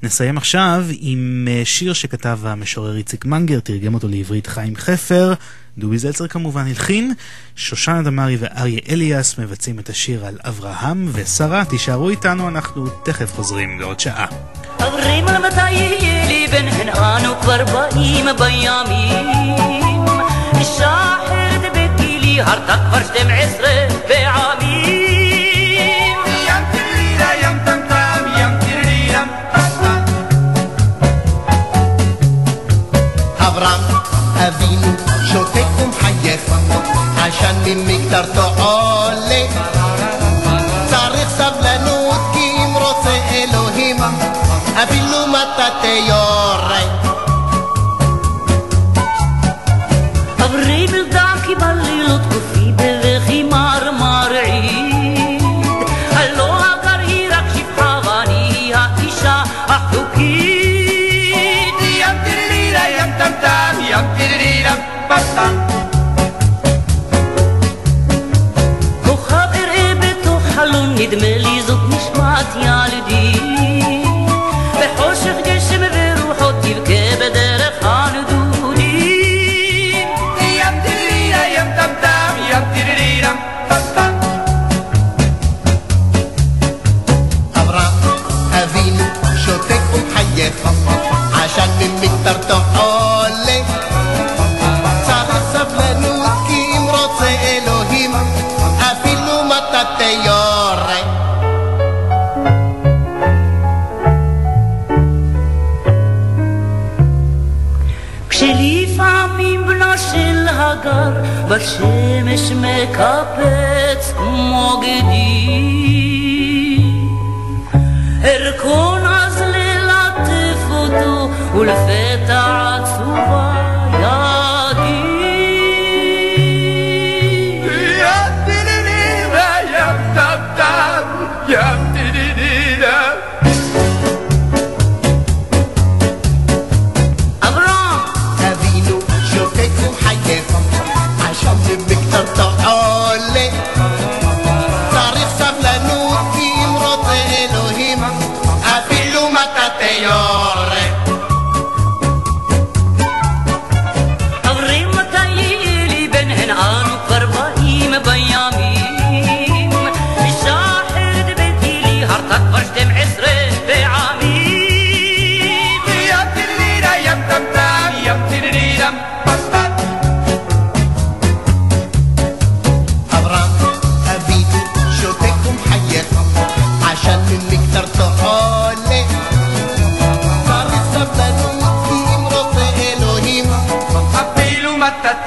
נסיים עכשיו עם אה, שיר שכתב המשורר איציק מנגר, תרגם אותו לעברית חיים חפר. דובי זלצר כמובן הלחין, שושנה דמארי ואריה אליאס מבצעים את השיר על אברהם ושרה. תישארו איתנו, אנחנו תכף חוזרים לעוד שעה. אומרים לי הרתה כבר שתים עשרה פעמים ים תרירה ים טמטם ים תרירה אברהם אבינו שותק ומחייך עשן ממקטרתו עולה צריך סבלנות כי אם רוצה אלוהים אפילו מטאטא הגר בשמש מקפץ כמו גדי. ארכון אז ללטף אותו ולפתע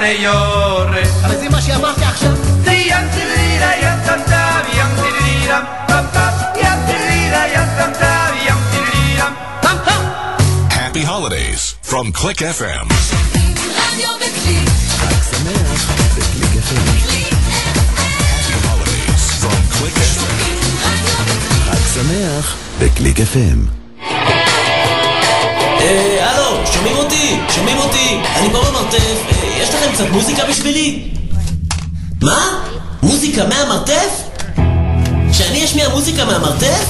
יורה אבל זה מה שאמרתי עכשיו ים תרירה ים טמטם ים תרירה פספט ים תרירה ים טמטם ים תרירה פספט Happy holidays from Click FM. רדיו בקליק. From Click FM. חג שמח בקליק FM. הלו, שומעים אותי? שומעים אותי? אני פה במרתף, יש לכם קצת מוזיקה בשבילי? מה? מוזיקה מהמרתף? שאני אשמיע מוזיקה מהמרתף?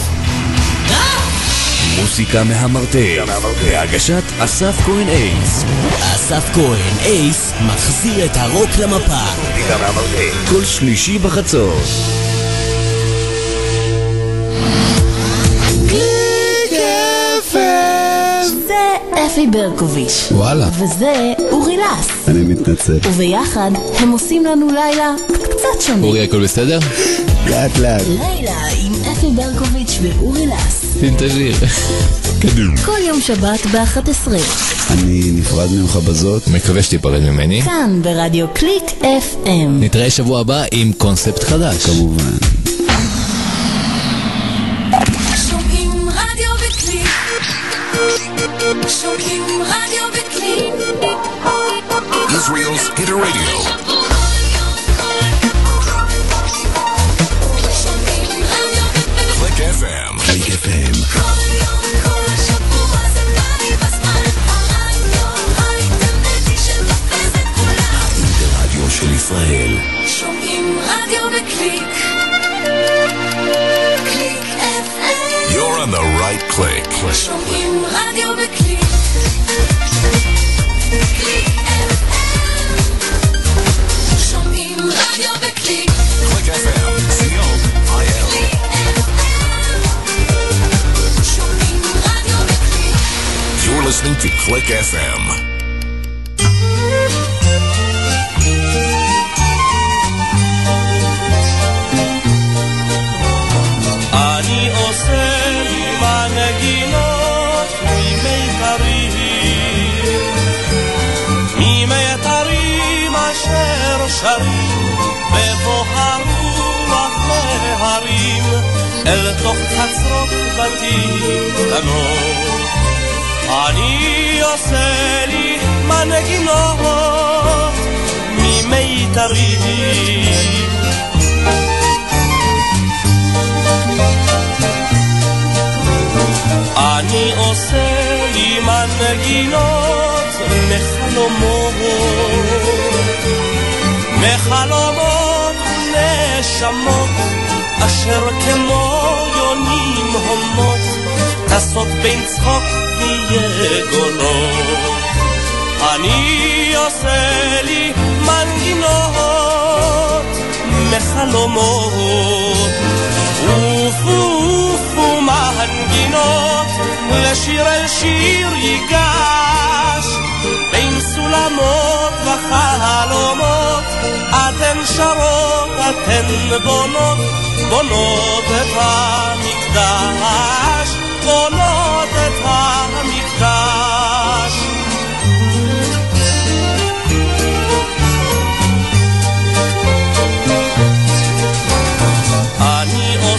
מוסיקה מהמרתף, בהגשת אסף כהן אייס. אסף כהן, אייס, מחזיר את הרוק למפה. מוסיקה מהמרתף. כל שלישי בחצות. אפי ברקוביץ'. וואלה. וזה אורי לס. אני מתנצל. וביחד הם עושים לנו לילה קצת שונה. אורי, הכל בסדר? לאט לאט. לילה עם אפי ברקוביץ' ואורי לס. השיר. קדימה. כל יום שבת ב-11. אני נפרד ממך בזאת. מקווה שתיפרד ממני. כאן ברדיו קליק FM. נתראה שבוע הבא עם קונספט חדש. כמובן. Israel's Hit Radio. FM. אני עושה מנגינות ממיתרים, ממיתרים אשר שרים בבוא הרוח מהרים אל תוך חצרות בתים קטנות. אני עושה לי מנגינות ממיתרים. אני עושה לי מנגינות מחלומות, מחלומות ונשמות, אשר כמו יונים הומות, טסות בין צחוק ויגולות. אני עושה לי מנגינות מחלומות, ופו מנגינות, לשיר אל שיר ייגש, בין סולמות וחלומות, אתן שרות, אתן בונות, בונות את המקדש, בונות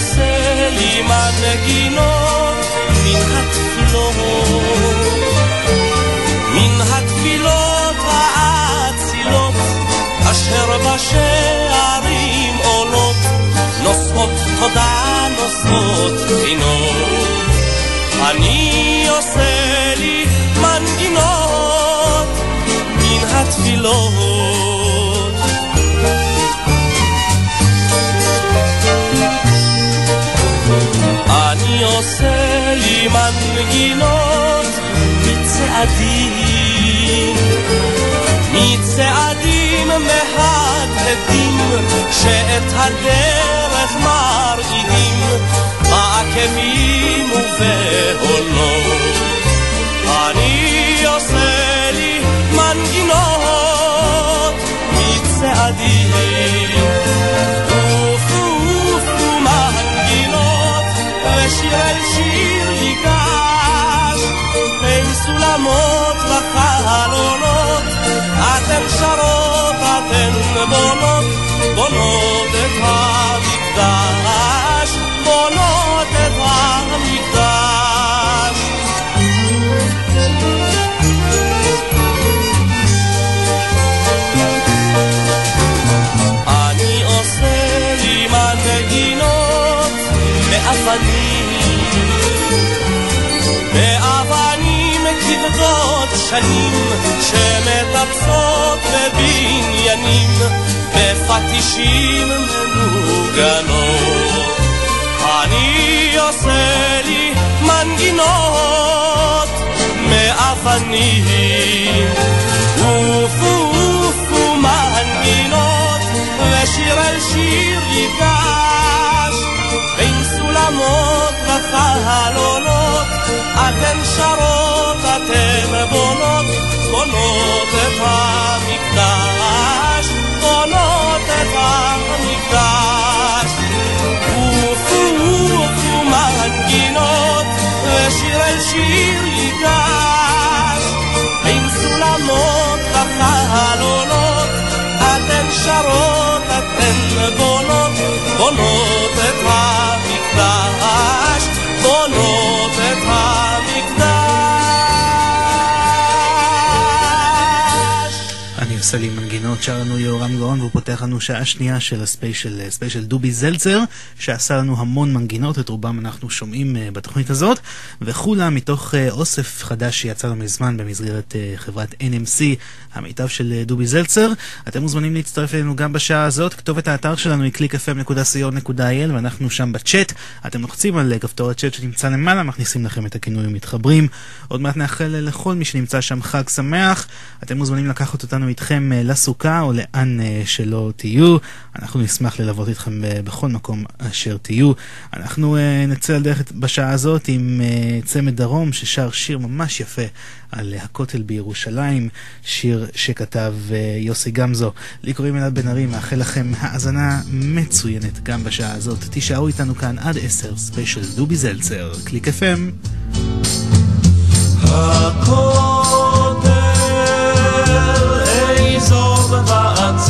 עושה לי מנגינות מן התפילות, מן התפילות האצילות, אשר בשערים עולות, נושאות תודה, נושאות פינות. אני עושה לי מנגינות מן התפילות. אני עושה לי מנגינות מצעדים, מצעדים מהדהדים שאת הדרך מרעידים בעקבים ובהולות. אני עושה לי מנגינות מצעדים בין סולמות וחלונות אתן שרות, אתן בונות, בונות את המקדש, שנים שמטפסות בבניינים, בפטישים מנוגנות. אני עושה לי מנגינות מאבנים, ופו ופו מנגינות, ושיר אל שיר ייגש, בין סולמות וחלונות, אתן שרות, אתן בונות, בונות את המקדש, בונות את המקדש. ופו ופו מנגינות, ושיר אל שיר ייגש, בין סולמות וחלונות, אתן שרות, אתן בונות, בונות את המקדש, בונות את המקדש. אני עושה סלים מנגינות שר לנו יהורם גאון והוא פותח לנו שעה שנייה של הספיישל, אה, ספיישל דובי זלצר שעשה לנו המון מנגינות, את רובם אנחנו שומעים אה, בתוכנית הזאת וכולה מתוך אה, אוסף חדש שיצא לא מזמן במסגרת חברת NMC, המיטב של דובי זלצר. אתם מוזמנים להצטרף אלינו גם בשעה הזאת, כתובת האתר שלנו היא www.clickfm.co.il ואנחנו שם בצ'אט. אתם לוחצים על כפתור הצ'אט שנמצא למעלה, מכניסים לכם את הכינוי ומתחברים. עוד מעט נאחל לכל מי שנמצא שם חג שמח. אתם מוזמנים לקחת אותנו איתכם אה, לסוכה או לאן אה, שלא תהיו. אנחנו נשמח ללוות איתכם אה, בכל מקום אשר תהיו. אנחנו נצא לדרך בשעה הזאת עם צמד דרום ששר שיר ממש יפה על הכותל בירושלים, שיר שכתב יוסי גמזו. לי קוראים אלעד בן ארי, מאחל לכם האזנה מצוינת גם בשעה הזאת. תישארו איתנו כאן עד עשר, ספיישל דובי זלצר, קליק FM. הכותל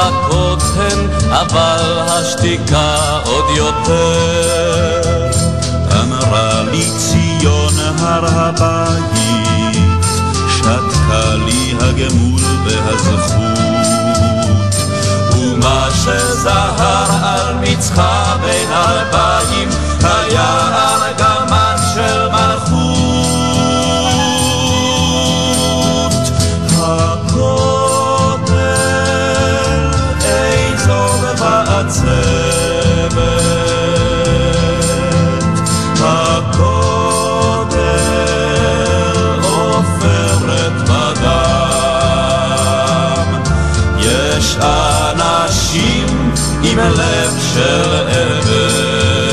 השופר חזקות הן, אבל השתיקה עוד יותר. אמרה לי ציון הר הבית, שתקה לי הגמול והזכות. ומה שזהר על מצחה בין אלפיים, של אבן.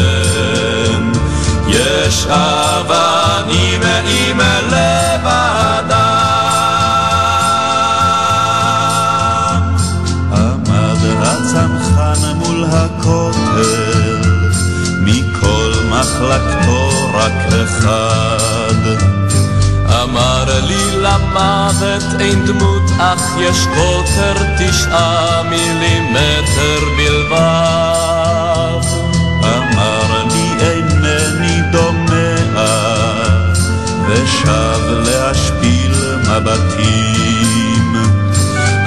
יש אבנים עם לב אדם. עמד הצמחן מול הכותל, מכל מחלקתו רק אחד. אמר לי למוות אין דמות אך יש קוטר תשעה מילימטר בלבד. ושב להשפיל מבטים.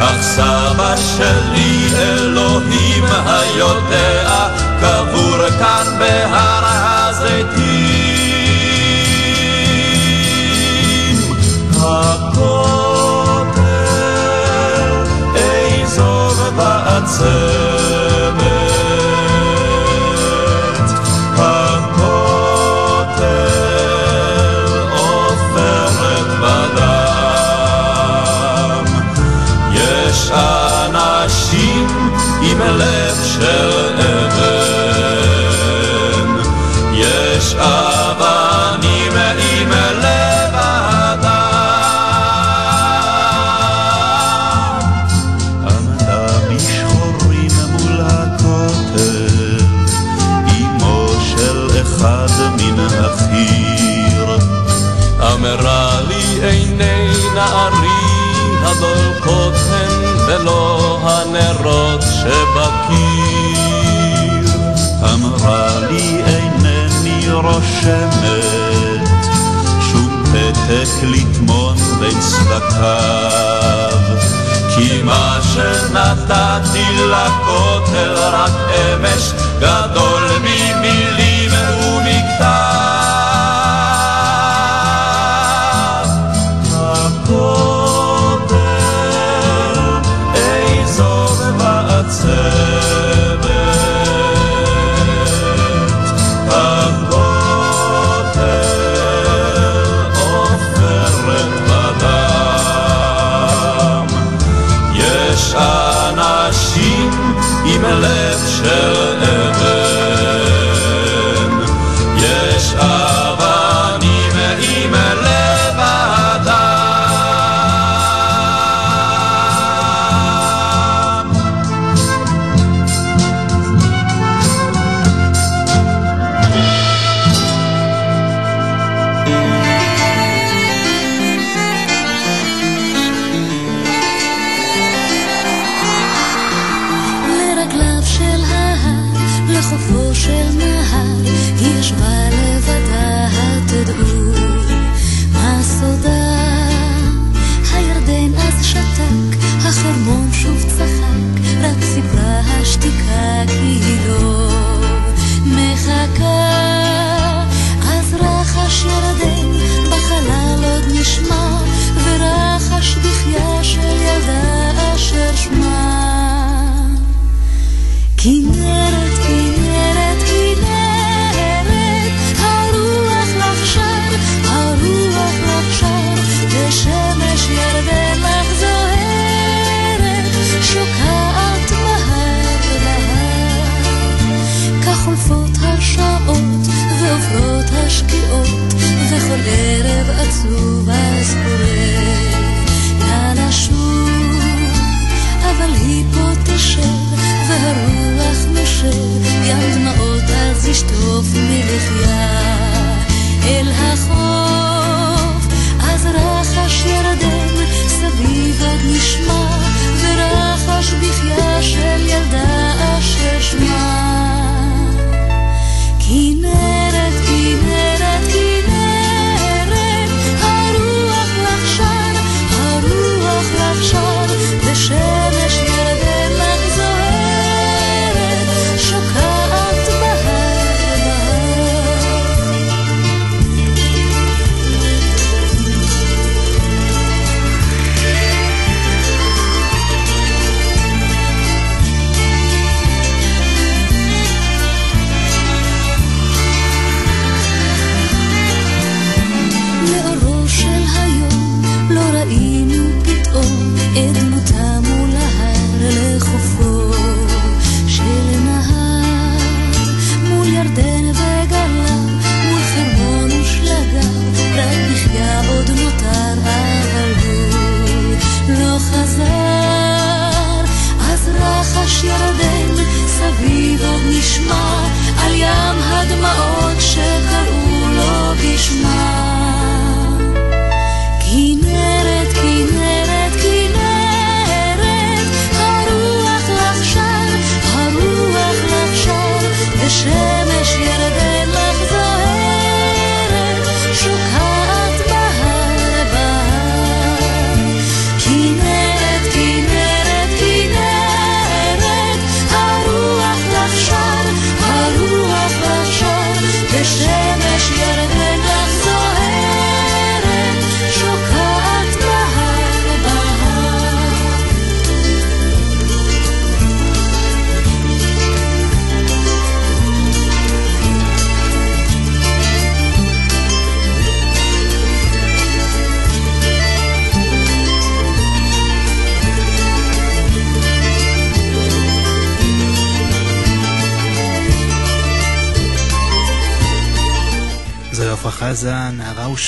אך סבא שלי אלוהים היודע קבור כאן בהר הזיתים. הצוות, עם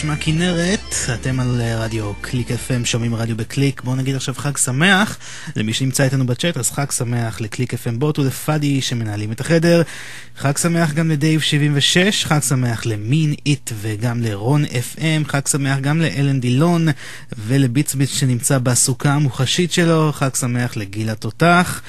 ושמה כנרת, אתם על אה, רדיו קליק FM, שומעים רדיו בקליק, בואו נגיד עכשיו חג שמח למי שנמצא איתנו בצ'אט, אז חג שמח לקליק FM בוט ולפאדי שמנהלים את החדר, חג שמח גם לדייב 76, חג שמח למין איט וגם לרון FM, חג שמח גם לאלן דילון ולביצביץ שנמצא בסוכה המוחשית שלו, חג שמח לגיל התותח.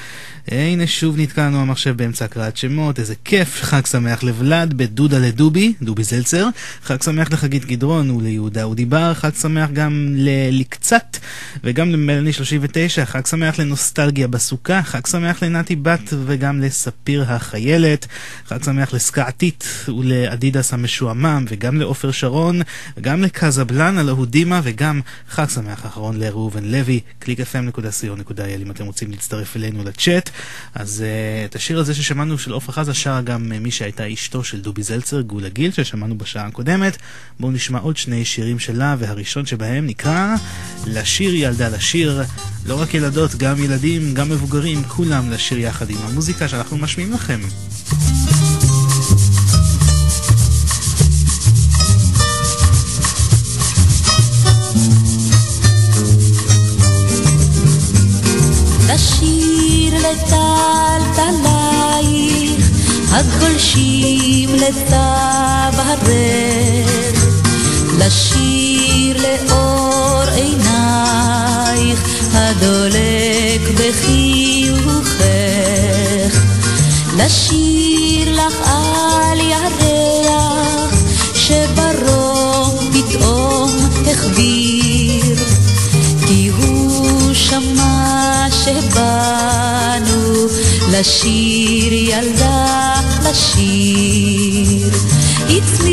הנה שוב נתקענו המחשב באמצע הקראת שמות, איזה כיף, חג שמח לוולד בדודה לדובי, דובי זלצר, חג שמח לחגית גדרון וליהודה אודי בר, חג שמח גם ללקצת וגם למלני 39, חג שמח לנוסטלגיה בסוכה, חג שמח לנתי בת וגם לספיר החיילת, חג שמח לסקעתית ולאדידס המשועמם וגם לעופר שרון וגם לקזבלן, לאהודימה וגם חג שמח אחרון לראובן לוי, www.clickfm.co.il אם אתם רוצים להצטרף אלינו לצ'אט. אז uh, את השיר הזה ששמענו של עופרה חזה שרה גם uh, מי שהייתה אשתו של דובי זלצר, גולה גיל, ששמענו בשעה הקודמת. בואו נשמע עוד שני שירים שלה, והראשון שבהם נקרא לשיר ילדה לשיר. לא רק ילדות, גם ילדים, גם מבוגרים, כולם לשיר יחד עם המוזיקה שאנחנו משמיעים לכם. לשיר לטלטלייך, הגולשים לטב הרך, לשיר לאור עינייך, הדולק בחיוכך, לשיר לך על ירח, שברום פתאום החביר, כי הוא שמע שבא. לשיר ילדה לשיר. אצלי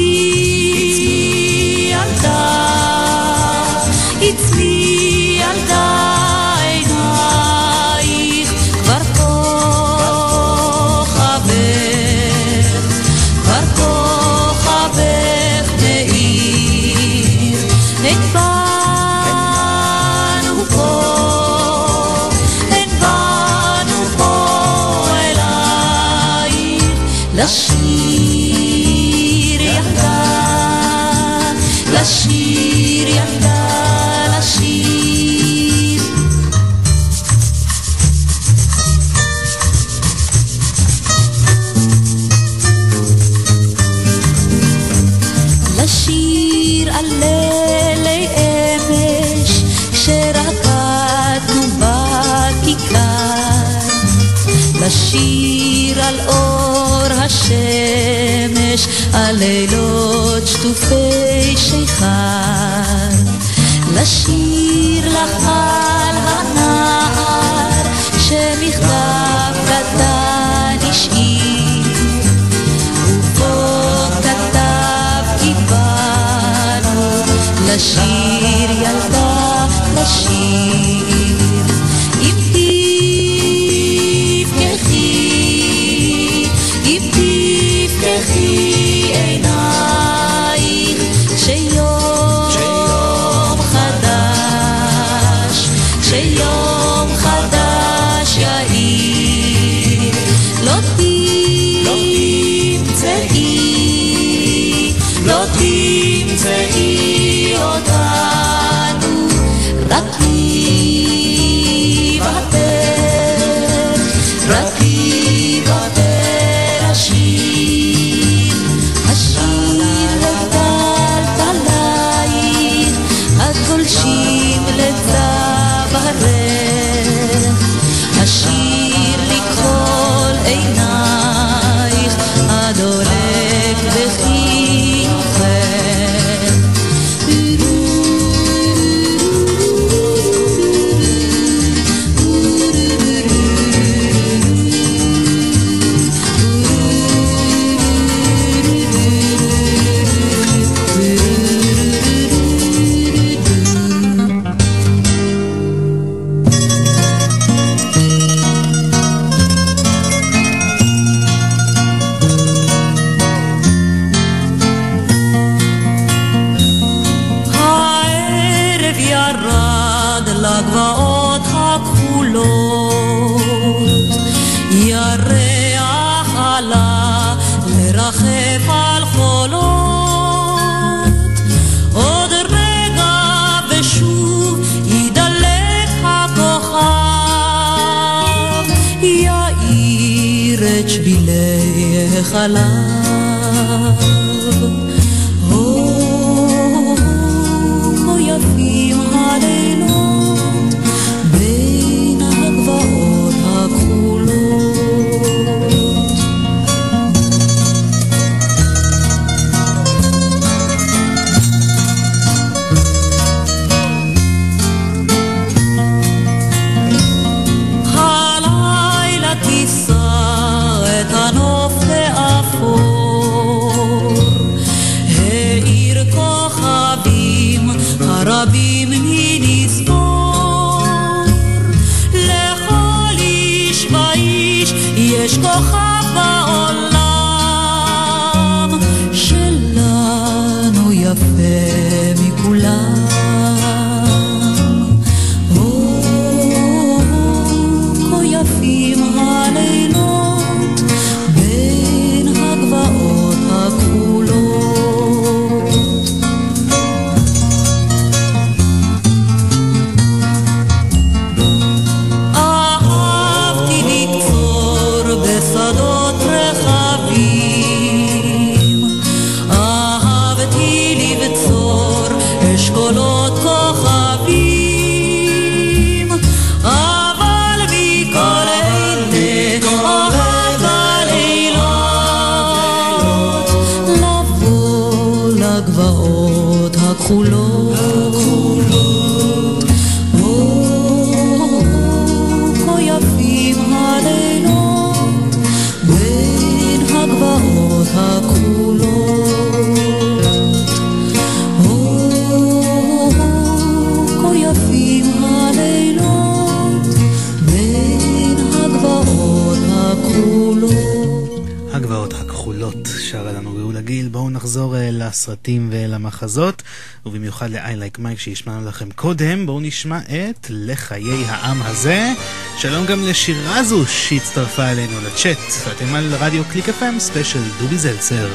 ולמחזות, ובמיוחד ל-I Like Mike שהשמענו לכם קודם. בואו נשמע את לחיי העם הזה. שלום גם לשירזו שהצטרפה אלינו לצ'אט. אתם על רדיו קליק FM ספיישל דובי זלצר.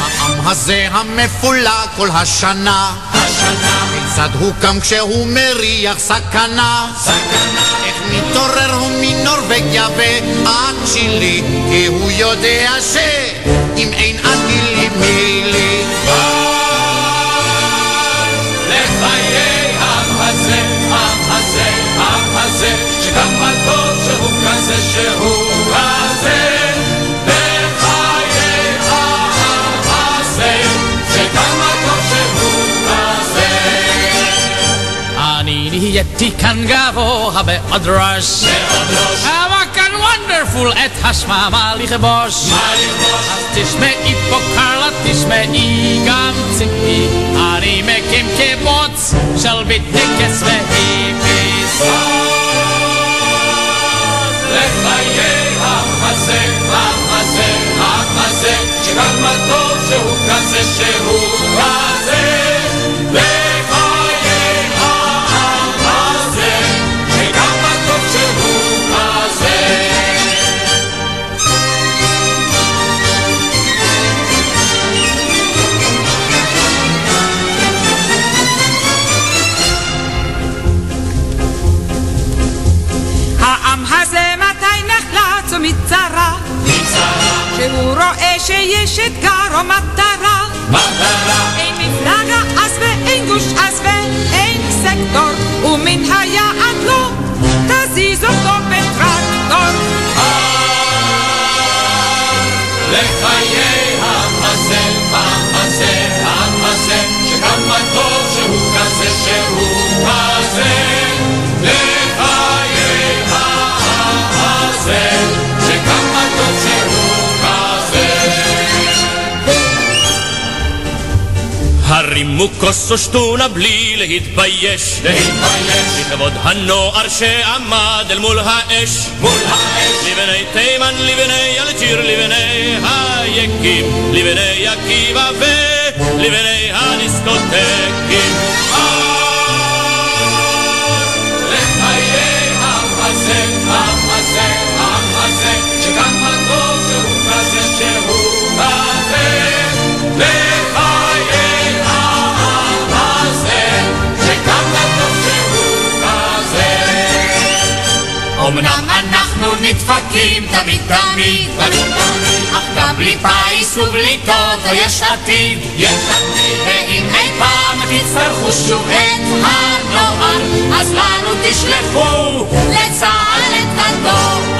העם הזה המפולג כל השנה, השנה, כיצד הוא קם כשהוא מריח סכנה, סכנה, איך מתעורר הוא מנורבגיה ועד צ'ילי, כי הוא יודע שאם אין עתיד כזה שהוא כזה. לחיי העם הזה, שכמה טוב שהוא כזה. אני נהייתי כאן גבוה בעוד ראש. אבל כאן וונדרפול את השממה לכבוש. אז תשמעי פה קרלה, תשמעי גם ציפי. אני מקים קיבוץ של ביטיקס והיפיס. לחיי העם הזה, העם הזה, העם הזה, שהוא כזה שהוא כזה. שהוא רואה שיש אתגר או מטרה. מטרה. אין מפלגה אז ואין גוש אז ואין סקטור, ומן היעד לא תזיז אותו בטרקטור. לחיי העם הזה, העם הזה, העם הזה, שכמה טוב שהוא כזה שהוא כזה. הרימו כוס ושתונה בלי להתבייש. להתבייש. לכבוד הנוער שעמד אל מול האש. מול האש. לבני תימן, לבני אלג'יר, לבני היקים, לבני עקיבא ולבני הדיסקוטקים. אמנם אנחנו נדפקים תמיד תמיד, אך גם בלי פיס ובלי יש עתיד, יש עתיד, ואם אי פעם תצטרכו שוב את הנוער, אז לנו תשלחו לצה"ל את הדואר.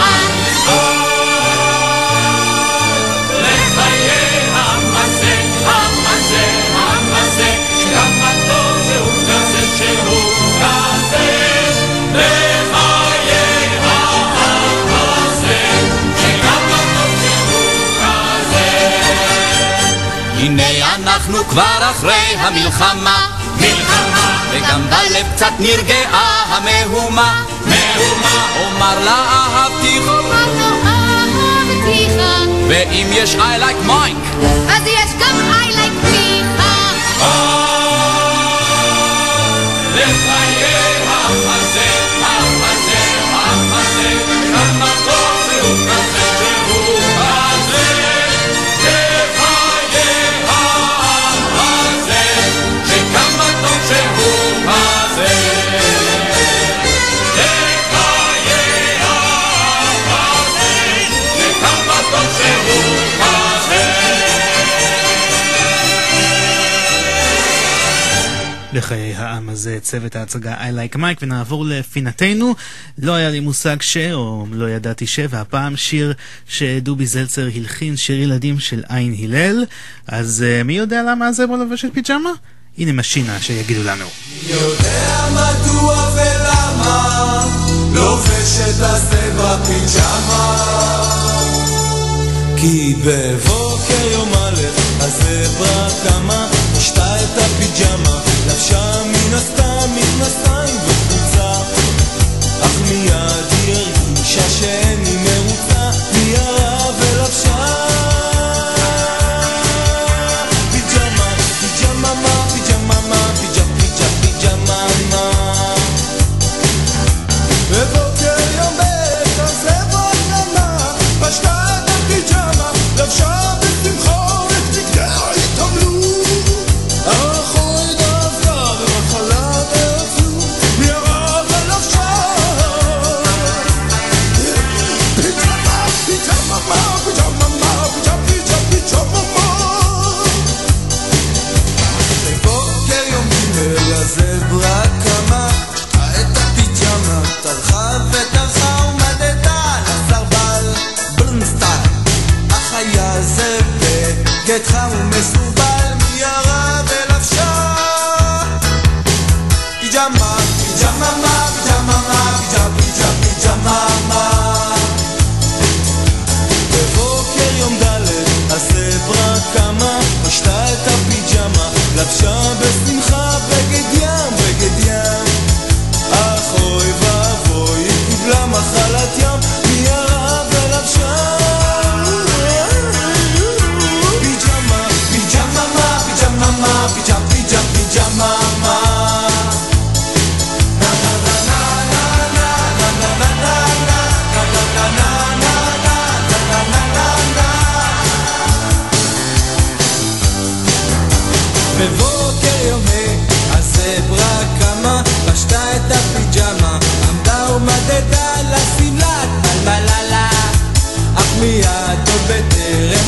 אנחנו כבר אחרי המלחמה, מלחמה, וגם בלב קצת נרגעה המהומה, מהומה, אומר לה אהבתיך, ואם יש I like Mike, אז יש גם I like מיכה. לחיי העם הזה, צוות ההצגה I Like Mike, ונעבור לפינתנו. לא היה לי מושג ש, או לא ידעתי ש, והפעם שיר שדובי זלצר הלחין, שיר ילדים של עין הלל. אז uh, מי יודע למה הזברה לובשת פיג'מה? הנה משינה שיגידו לנו. יודע מדוע ולמה לובשת הזברה פיג'מה כי בבוקר יום א' הזברה קמה, השתה את הפיג'מה, לבשה מן הסתם מכנסיים וחולצה אך מיד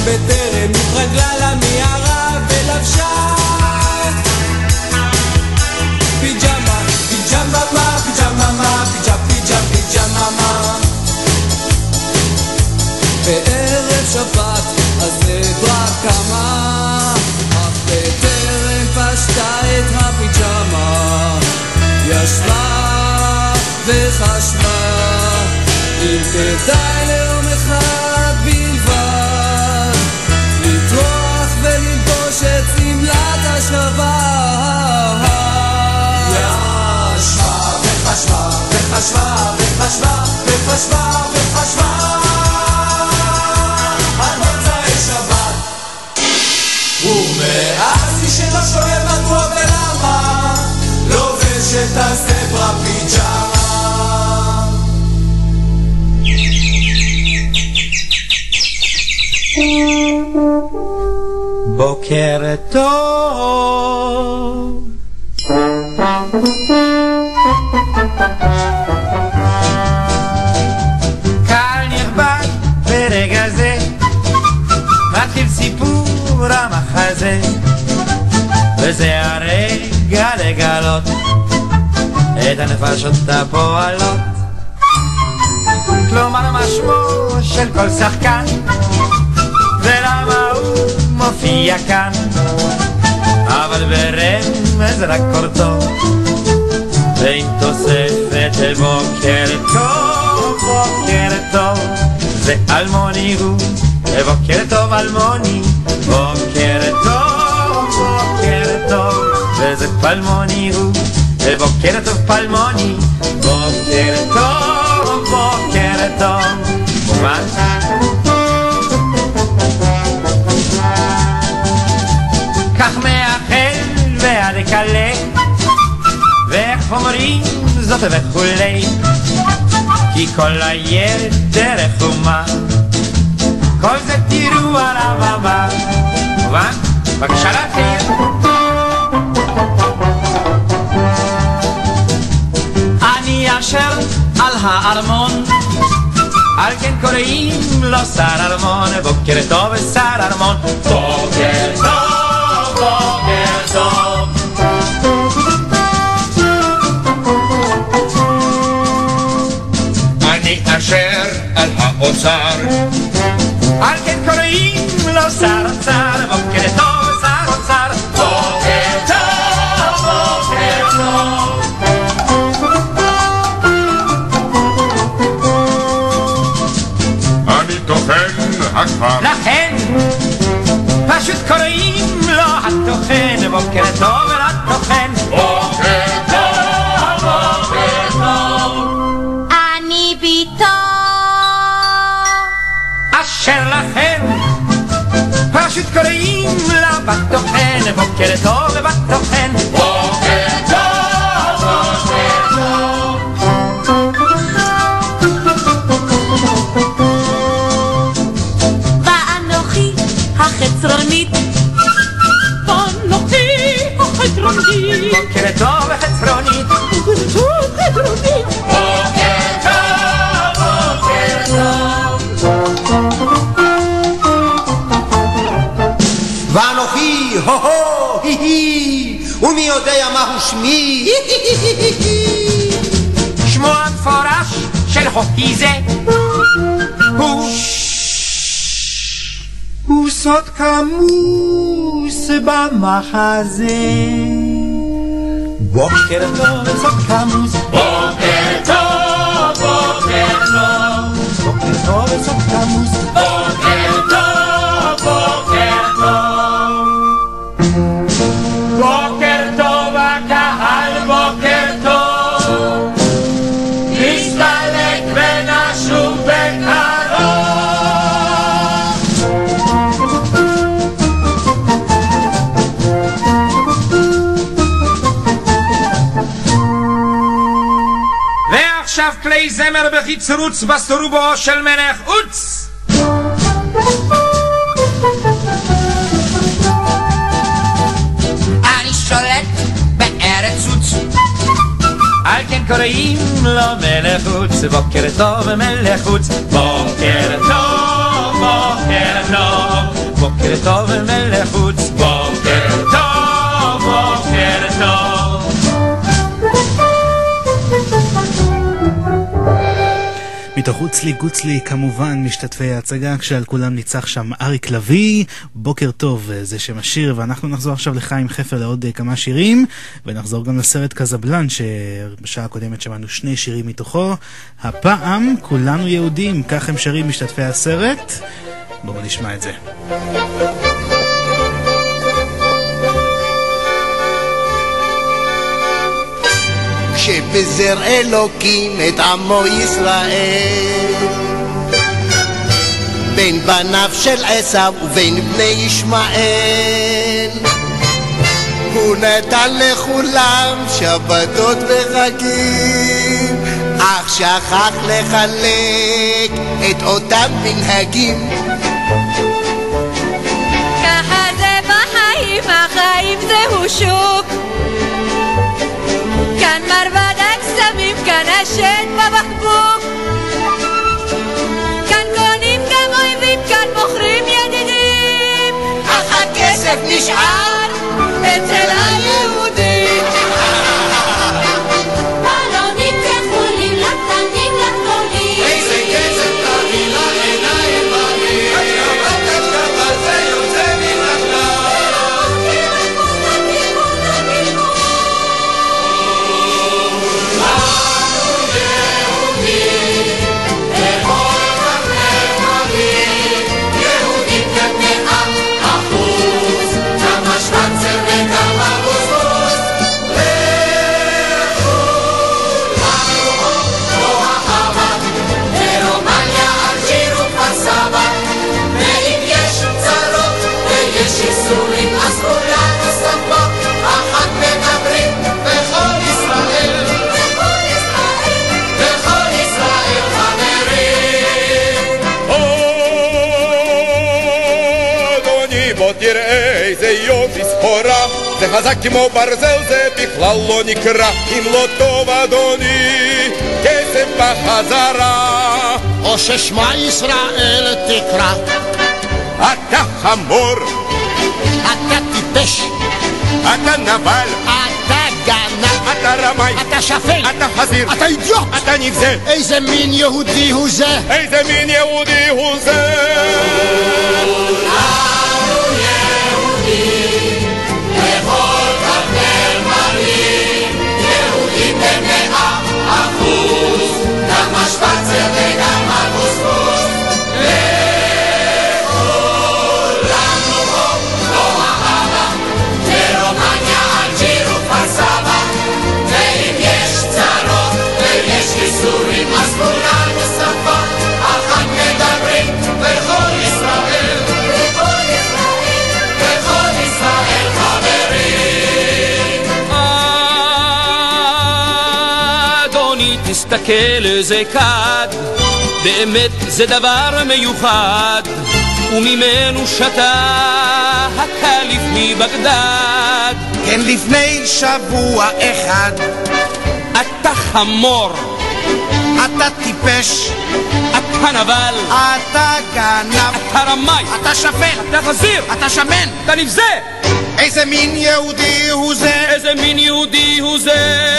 בטרם התרגלה למיערה ולבשה. פיג'מה, פיג'מה מה, פיג'מה מה, פיג'ה פיג'ה פיג'מה מה. בערב שבת הזברה קמה אך בטרם פשטה את הפיג'מה. ישבה וחשבה אם תדע בוקר טוב את הנפשות הפועלות כלומר מה שמו של כל שחקן ולמה הוא מופיע כאן? אבל ברמז רק קורטו ועם תוספת בוקר טוב, בוקר טוב זה אלמוני הוא, בוקר טוב אלמוני בוקר טוב, בוקר טוב וזה פלמוני הוא, בוקר טוב פלמוני בוקר טוב, בוקר טוב מובן? כך מהחל ועד כלה ואיך אומרים זאת וכולי כי כל היתר איך ומה כל זה תראו על הבמה מובן? בבקשה להתחיל אשר על הארמון על כן קוראים לו שר ארמון בוקר טוב שר ארמון בוקר טוב בוקר טוב אני אשר על האוצר על כן קוראים לו שר אוצר בוקר הכפר לכן פשוט קוראים לו הטוחן בוקר טוב לטוחן בוקר טוב בוקר טוב אני ביתו. אשר לכם פשוט קוראים לה בטוחן בוקר טוב בטוחן ואנוכי, הו-הו, הי-הי, ומי יודע מהו שמי? *laughs* שמו המפורש של הוקי זה. הוא. הוא סוד כמוס במחזה. בוקר טוב סוד כמוס. בוקר טוב בוקר טוב. בוקר טוב סוד כמוס. בוקר כלי זמר בחיצרוץ בסטרובו של מלך עוץ אני שולט בארץ עוץ על כן קוראים לו מלך עוץ בוקר טוב מלך עוץ בוקר טוב בוקר טוב. בוקר טוב מלך עוץ הוצלי גוצלי כמובן משתתפי ההצגה כשעל כולם ניצח שם אריק לביא. בוקר טוב אה, זה שם השיר ואנחנו נחזור עכשיו לחיים חפר לעוד אה, כמה שירים ונחזור גם לסרט קזבלן שבשעה הקודמת שמענו שני שירים מתוכו. הפעם כולנו יהודים כך הם שרים משתתפי הסרט. בואו נשמע את זה כשבזר אלוקים את עמו ישראל. בין בניו של עשיו ובין בני ישמעאל. הוא נתן לכולם שבתות וחגים. אך שכח לחלק את אותם מנהגים. ככה זה בחיים, החיים זהו שוק כאן מרבד הקסמים, כאן השד בבקבוק. כאן קונים גם אויבים, כאן מוכרים ידידים. אך הכסף נשאר אצל חזק כמו ברזל זה בכלל לא נקרע אם לא טוב אדוני כסף בחזרה או ששמע ישראל תקרא אתה חמור אתה טיפש אתה נבל אתה גנב אתה רמאי אתה שפל אתה חזיר אתה אידיוט אתה נבזה איזה מין יהודי הוא זה איזה מין יהודי הוא זה תסתכל איזה כד, באמת זה דבר מיוחד, וממנו שתה הקליף מבגדד. כן לפני שבוע אחד אתה חמור, אתה טיפש. אתה נבל, אתה גנב. אתה רמאי, אתה שפל. אתה חזיר, אתה שמן. אתה נבזה! איזה מין יהודי הוא זה? איזה מין יהודי הוא זה!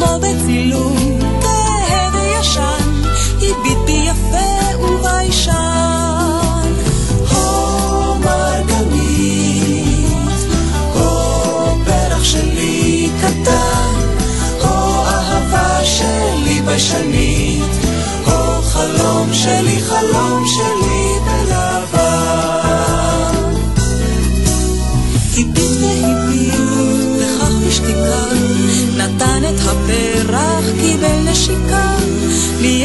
כמו בצילום, כהד הישן, הביט בי יפה וביישן. הו מרגלית, הו פרח שלי קטן, הו אהבה שלי ביישנית, הו חלום שלי חלום שלי.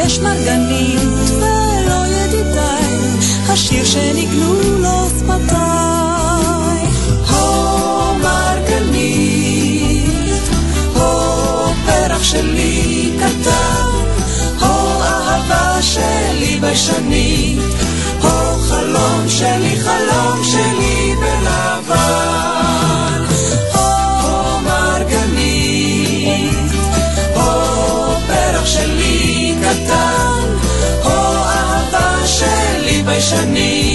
יש מרגנית ולא ידידי, השיר שניגנו לו שפתי. הו מרגנית, הו פרח שלי קטן, הו אהבה שלי ביישנית, הו חלום שלי, חלום שלי בלבן. קטן, או אהבה שלי ביישנית.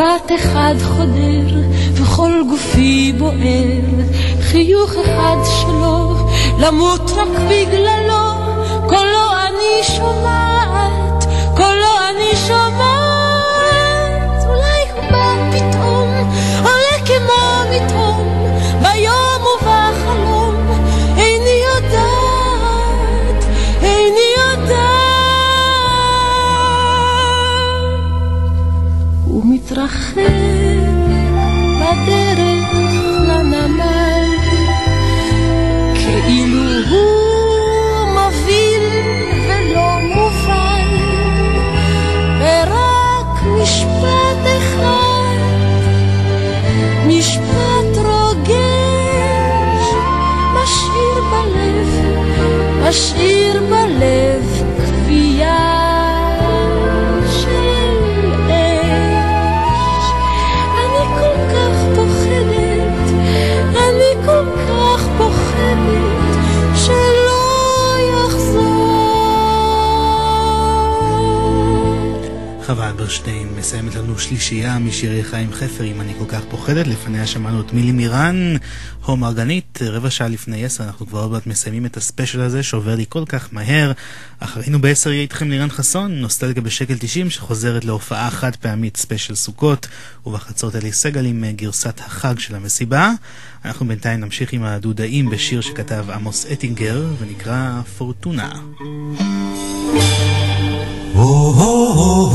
מבט אחד חודר, וכל גופי בוער, חיוך אחד שלו, למות רק בגללו, קולו אני שומעת, קולו אני שומעת. feel *laughs* מסיימת לנו שלישייה משירי חיים חפר, אם אני כל כך פוחדת. לפניה שמענו את מילי מירן, הו מרגנית, רבע שעה לפני עשר, אנחנו כבר עוד מעט מסיימים את הספיישל הזה שעובר לי כל כך מהר. אחרינו בעשר יהיה איתכם לירן חסון, נוסטלגיה בשקל 90, שחוזרת להופעה חד פעמית ספיישל סוכות, ובחצות אלי סגל עם אה, גרסת החג של המסיבה. אנחנו בינתיים נמשיך עם הדודאים בשיר שכתב עמוס אטינגר, ונקרא פורטונה. Fortuna,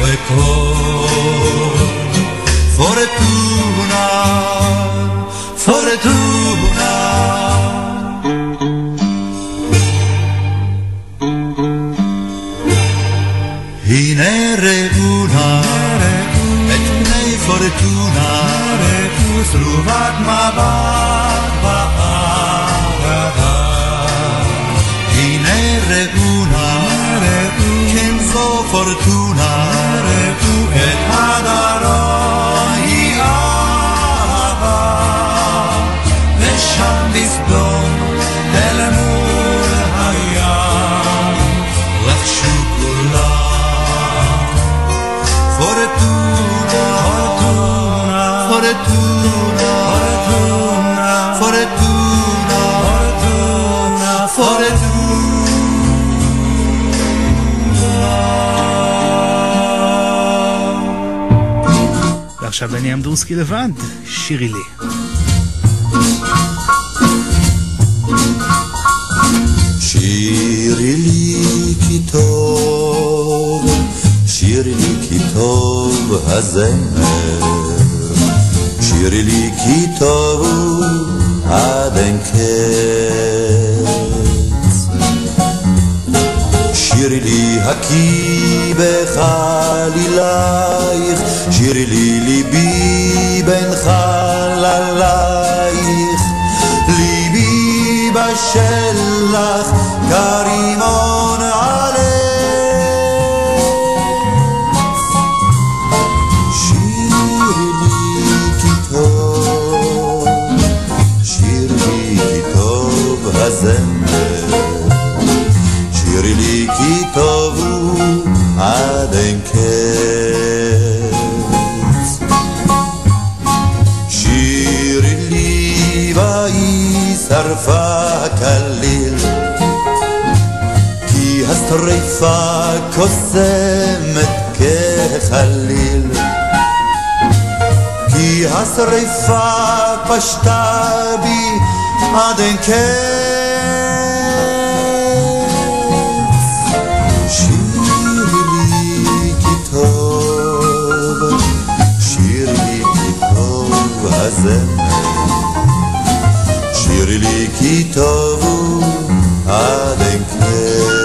רכשו בקול. פורטונה, פורטונה. הנה ראונה, את פני פורטונה, צרובת מבט באגדה. הנה ראונה, כן זו פורטונה, את ועכשיו בני אמדורסקי לבד, שירי לי. שירי לי כי טוב, שירי לי כי טוב הזמר, שירי לי כי טוב עד אין קץ. שירי לי הקי בחלילייך, שירי לי ליבי בין חללייך, ליבי בשלח השרפה קוסמת כחליל. כי השרפה פשטה בי עד אין קץ. שירי לי כי טוב, שירי לי כי טוב הזמר, שירי לי כי טוב הוא עד אין קץ.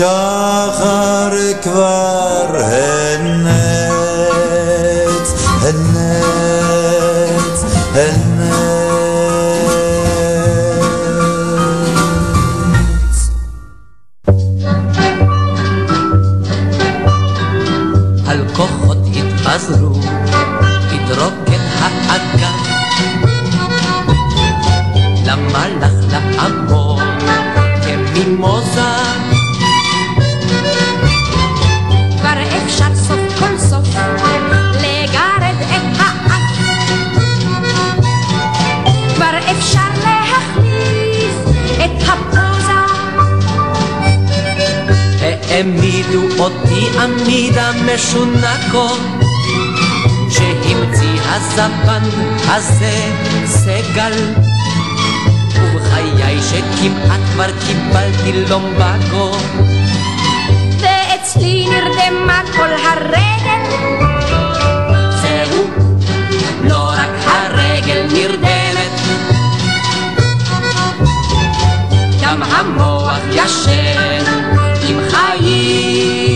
השחר כבר אותי עמידה משונקו שהמציא הזבן הזה סגל. ובחיי שכמעט כבר קיבלתי לומבגו ואצלי נרדמה כל הרגל. זהו לא רק הרגל נרדמת. גם המוח ישן עם חיים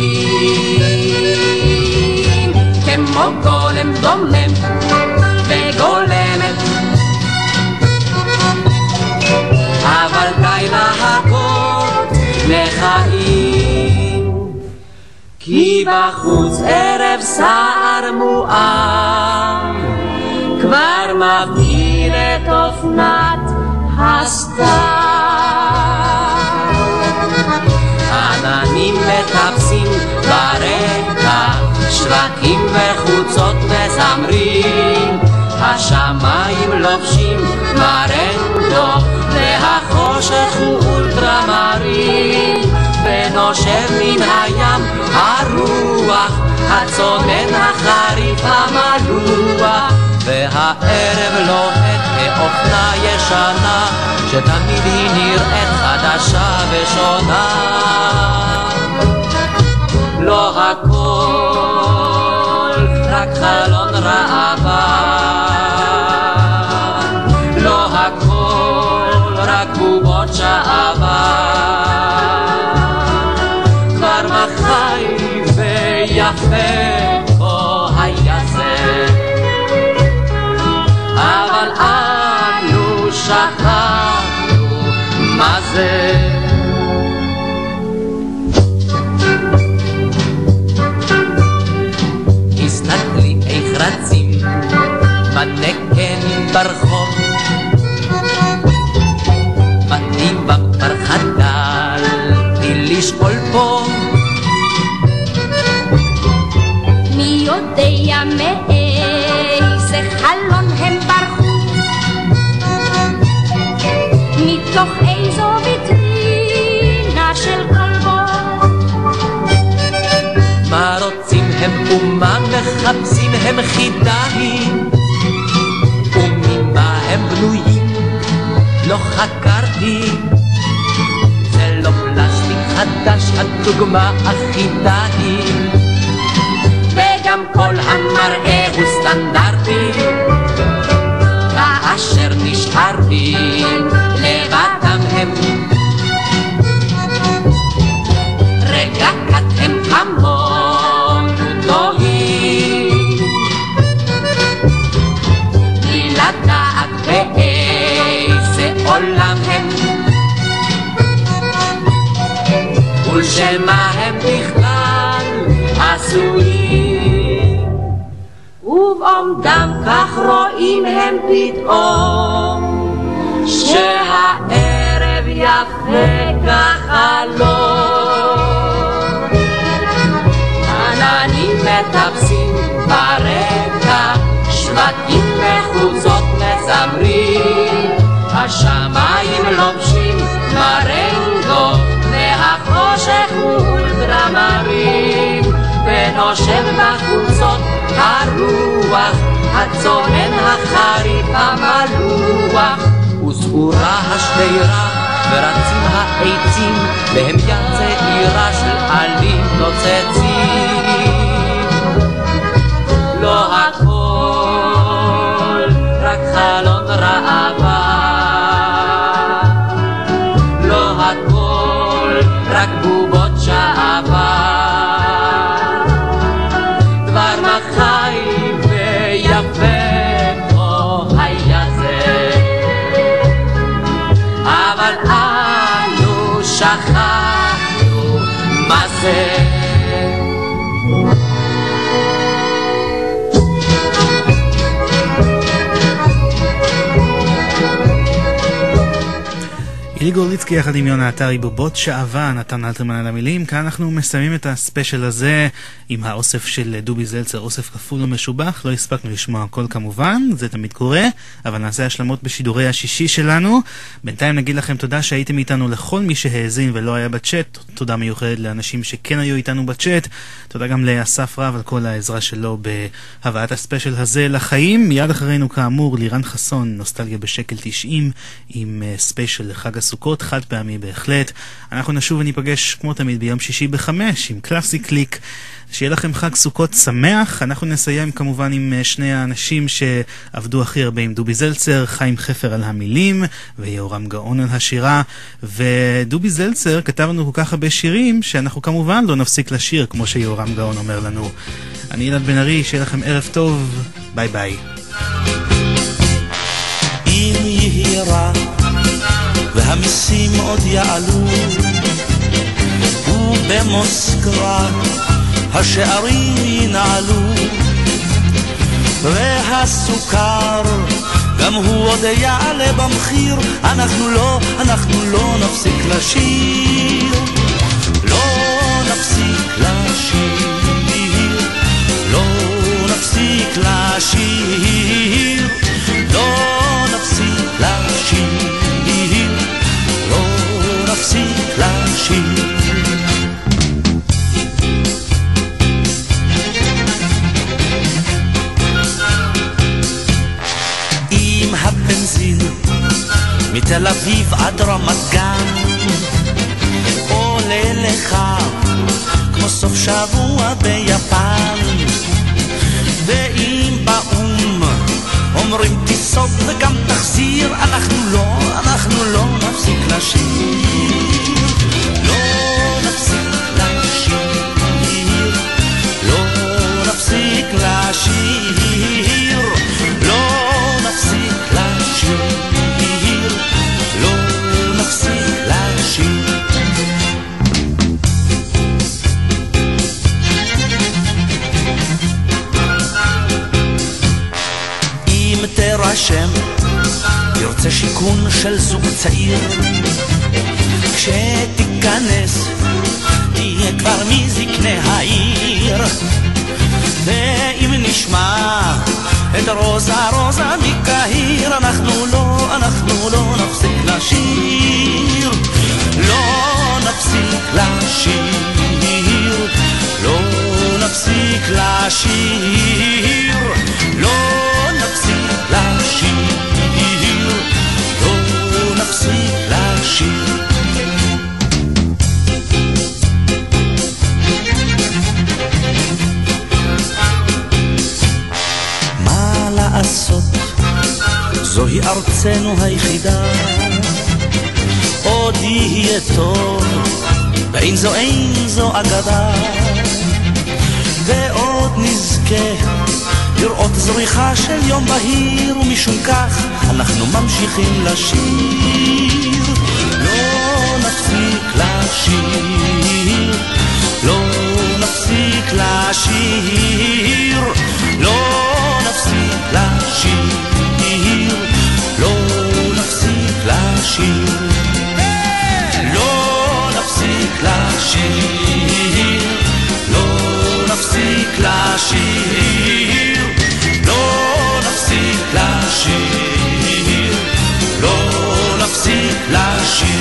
כמו גולם דומם וגולמת. אבל די להכות לחיים כי בחוץ ערב סער מואר. כבר מבהיל את אופנת הסתיו עננים מטפסים ברקע שווקים וחוצות מזמרים השמיים לובשים מרנדו והחושך הוא אולטרמרים. ונושב מן הים הרוח הצונן החריף המלוח. והערב לוהט כאופנה ישנה שתמיד היא נראית חדשה ושונה. לא הכל רק חלון ראווה ברחוב בטבעם כבר חדלתי לשאול פה מי יודע מאיזה חלון הם ברחו מתוך איזו ויטרינה של כלבו מה רוצים הם ומה מחפשים הם חידיים לא חקרתי. זה לא פלסטיק חדש הדוגמה אחידה היא וגם כל המראה הוא סטנדרטי. כאשר נשארתי ולשמה הם בכלל עשויים? ובעומדם כך רואים הם פתאום שהערב יפה כחלום עננים מטפסים ברקע שבטים וחוצות מזמרים. השמיים לובשים מרנגו והחושך הוא אולטרמרים ונושב בחוצות הרוח הצונן החריף המלוח. וזעורה השדרה ורצים העצים בהמיית צעירה של עלים נוצצים. לא הכל רק חלון אילי גורליצקי יחד עם יונה עטרי בובות שעבה, נתן אלתרמן על המילים. כאן אנחנו מסיימים את הספיישל הזה עם האוסף של דובי זלצר, אוסף כפול ומשובח. לא הספקנו לשמוע הכל כמובן, זה תמיד קורה, אבל נעשה השלמות בשידורי השישי שלנו. בינתיים נגיד לכם תודה שהייתם איתנו לכל מי שהאזין ולא היה בצ'אט. תודה מיוחדת לאנשים שכן היו איתנו בצ'אט. תודה גם לאסף רב על כל העזרה שלו בהבאת הספיישל הזה לחיים. מיד אחרינו כאמור לירן חסון, נוסטלגיה בשקל 90 עם אה, ספיישל לחג הסוכות, חד פעמי בהחלט. אנחנו נשוב וניפגש כמו תמיד ביום שישי בחמש עם קלאסי קליק. שיהיה לכם חג סוכות שמח. אנחנו נסיים כמובן עם אה, שני האנשים שעבדו הכי הרבה עם דובי זלצר, חיים חפר על המילים ויהורם גאון על השירה. ודובי זלצר כתב לנו כל כך הרבה שירים שאנחנו כמובן לא נפסיק לשיר כמו שיהורם גאון אומר לנו. אני אילן בן ארי, שיהיה לכם ערב טוב, ביי ביי. אם רע והמיסים עוד יעלו. ובמוסקבה השערים ינעלו. והסוכר גם הוא עוד יעלה במחיר. אנחנו לא, אנחנו לא נפסיק לשיר. לא נפסיק לשיר. לא נפסיק לשיר. לא נפסיק לשיר עם הבנזין מתל אביב עד רמת גן עולה לך כמו סוף שבוע ביפן. ואם באו"ם אומרים תיסוג וגם תחזיר אנחנו לא, אנחנו לא נפסיק לשיר תירשם, ירצה שיכון של זוג צעיר. כשתיכנס, תהיה כבר מזקני העיר. ואם נשמע את רוזה רוזה מקהיר, אנחנו לא, אנחנו לא נפסיק לשיר. לא נפסיק לשיר. לא נפסיק לשיר. לא לשיר. לא נפסיק לשיר. מה לעשות? זוהי ארצנו היחידה. עוד יהיה טוב, ואין זו אין זו אגדה. ועוד נזכה לראות זריחה של יום בהיר, ומשום כך אנחנו ממשיכים לשיר. לא נפסיק לשיר, לא נפסיק לשיר, לא נפסיק לשיר, לא נפסיק לשיר, לא נפסיק לשיר. לא לשיר, לא נפסיק לשיר.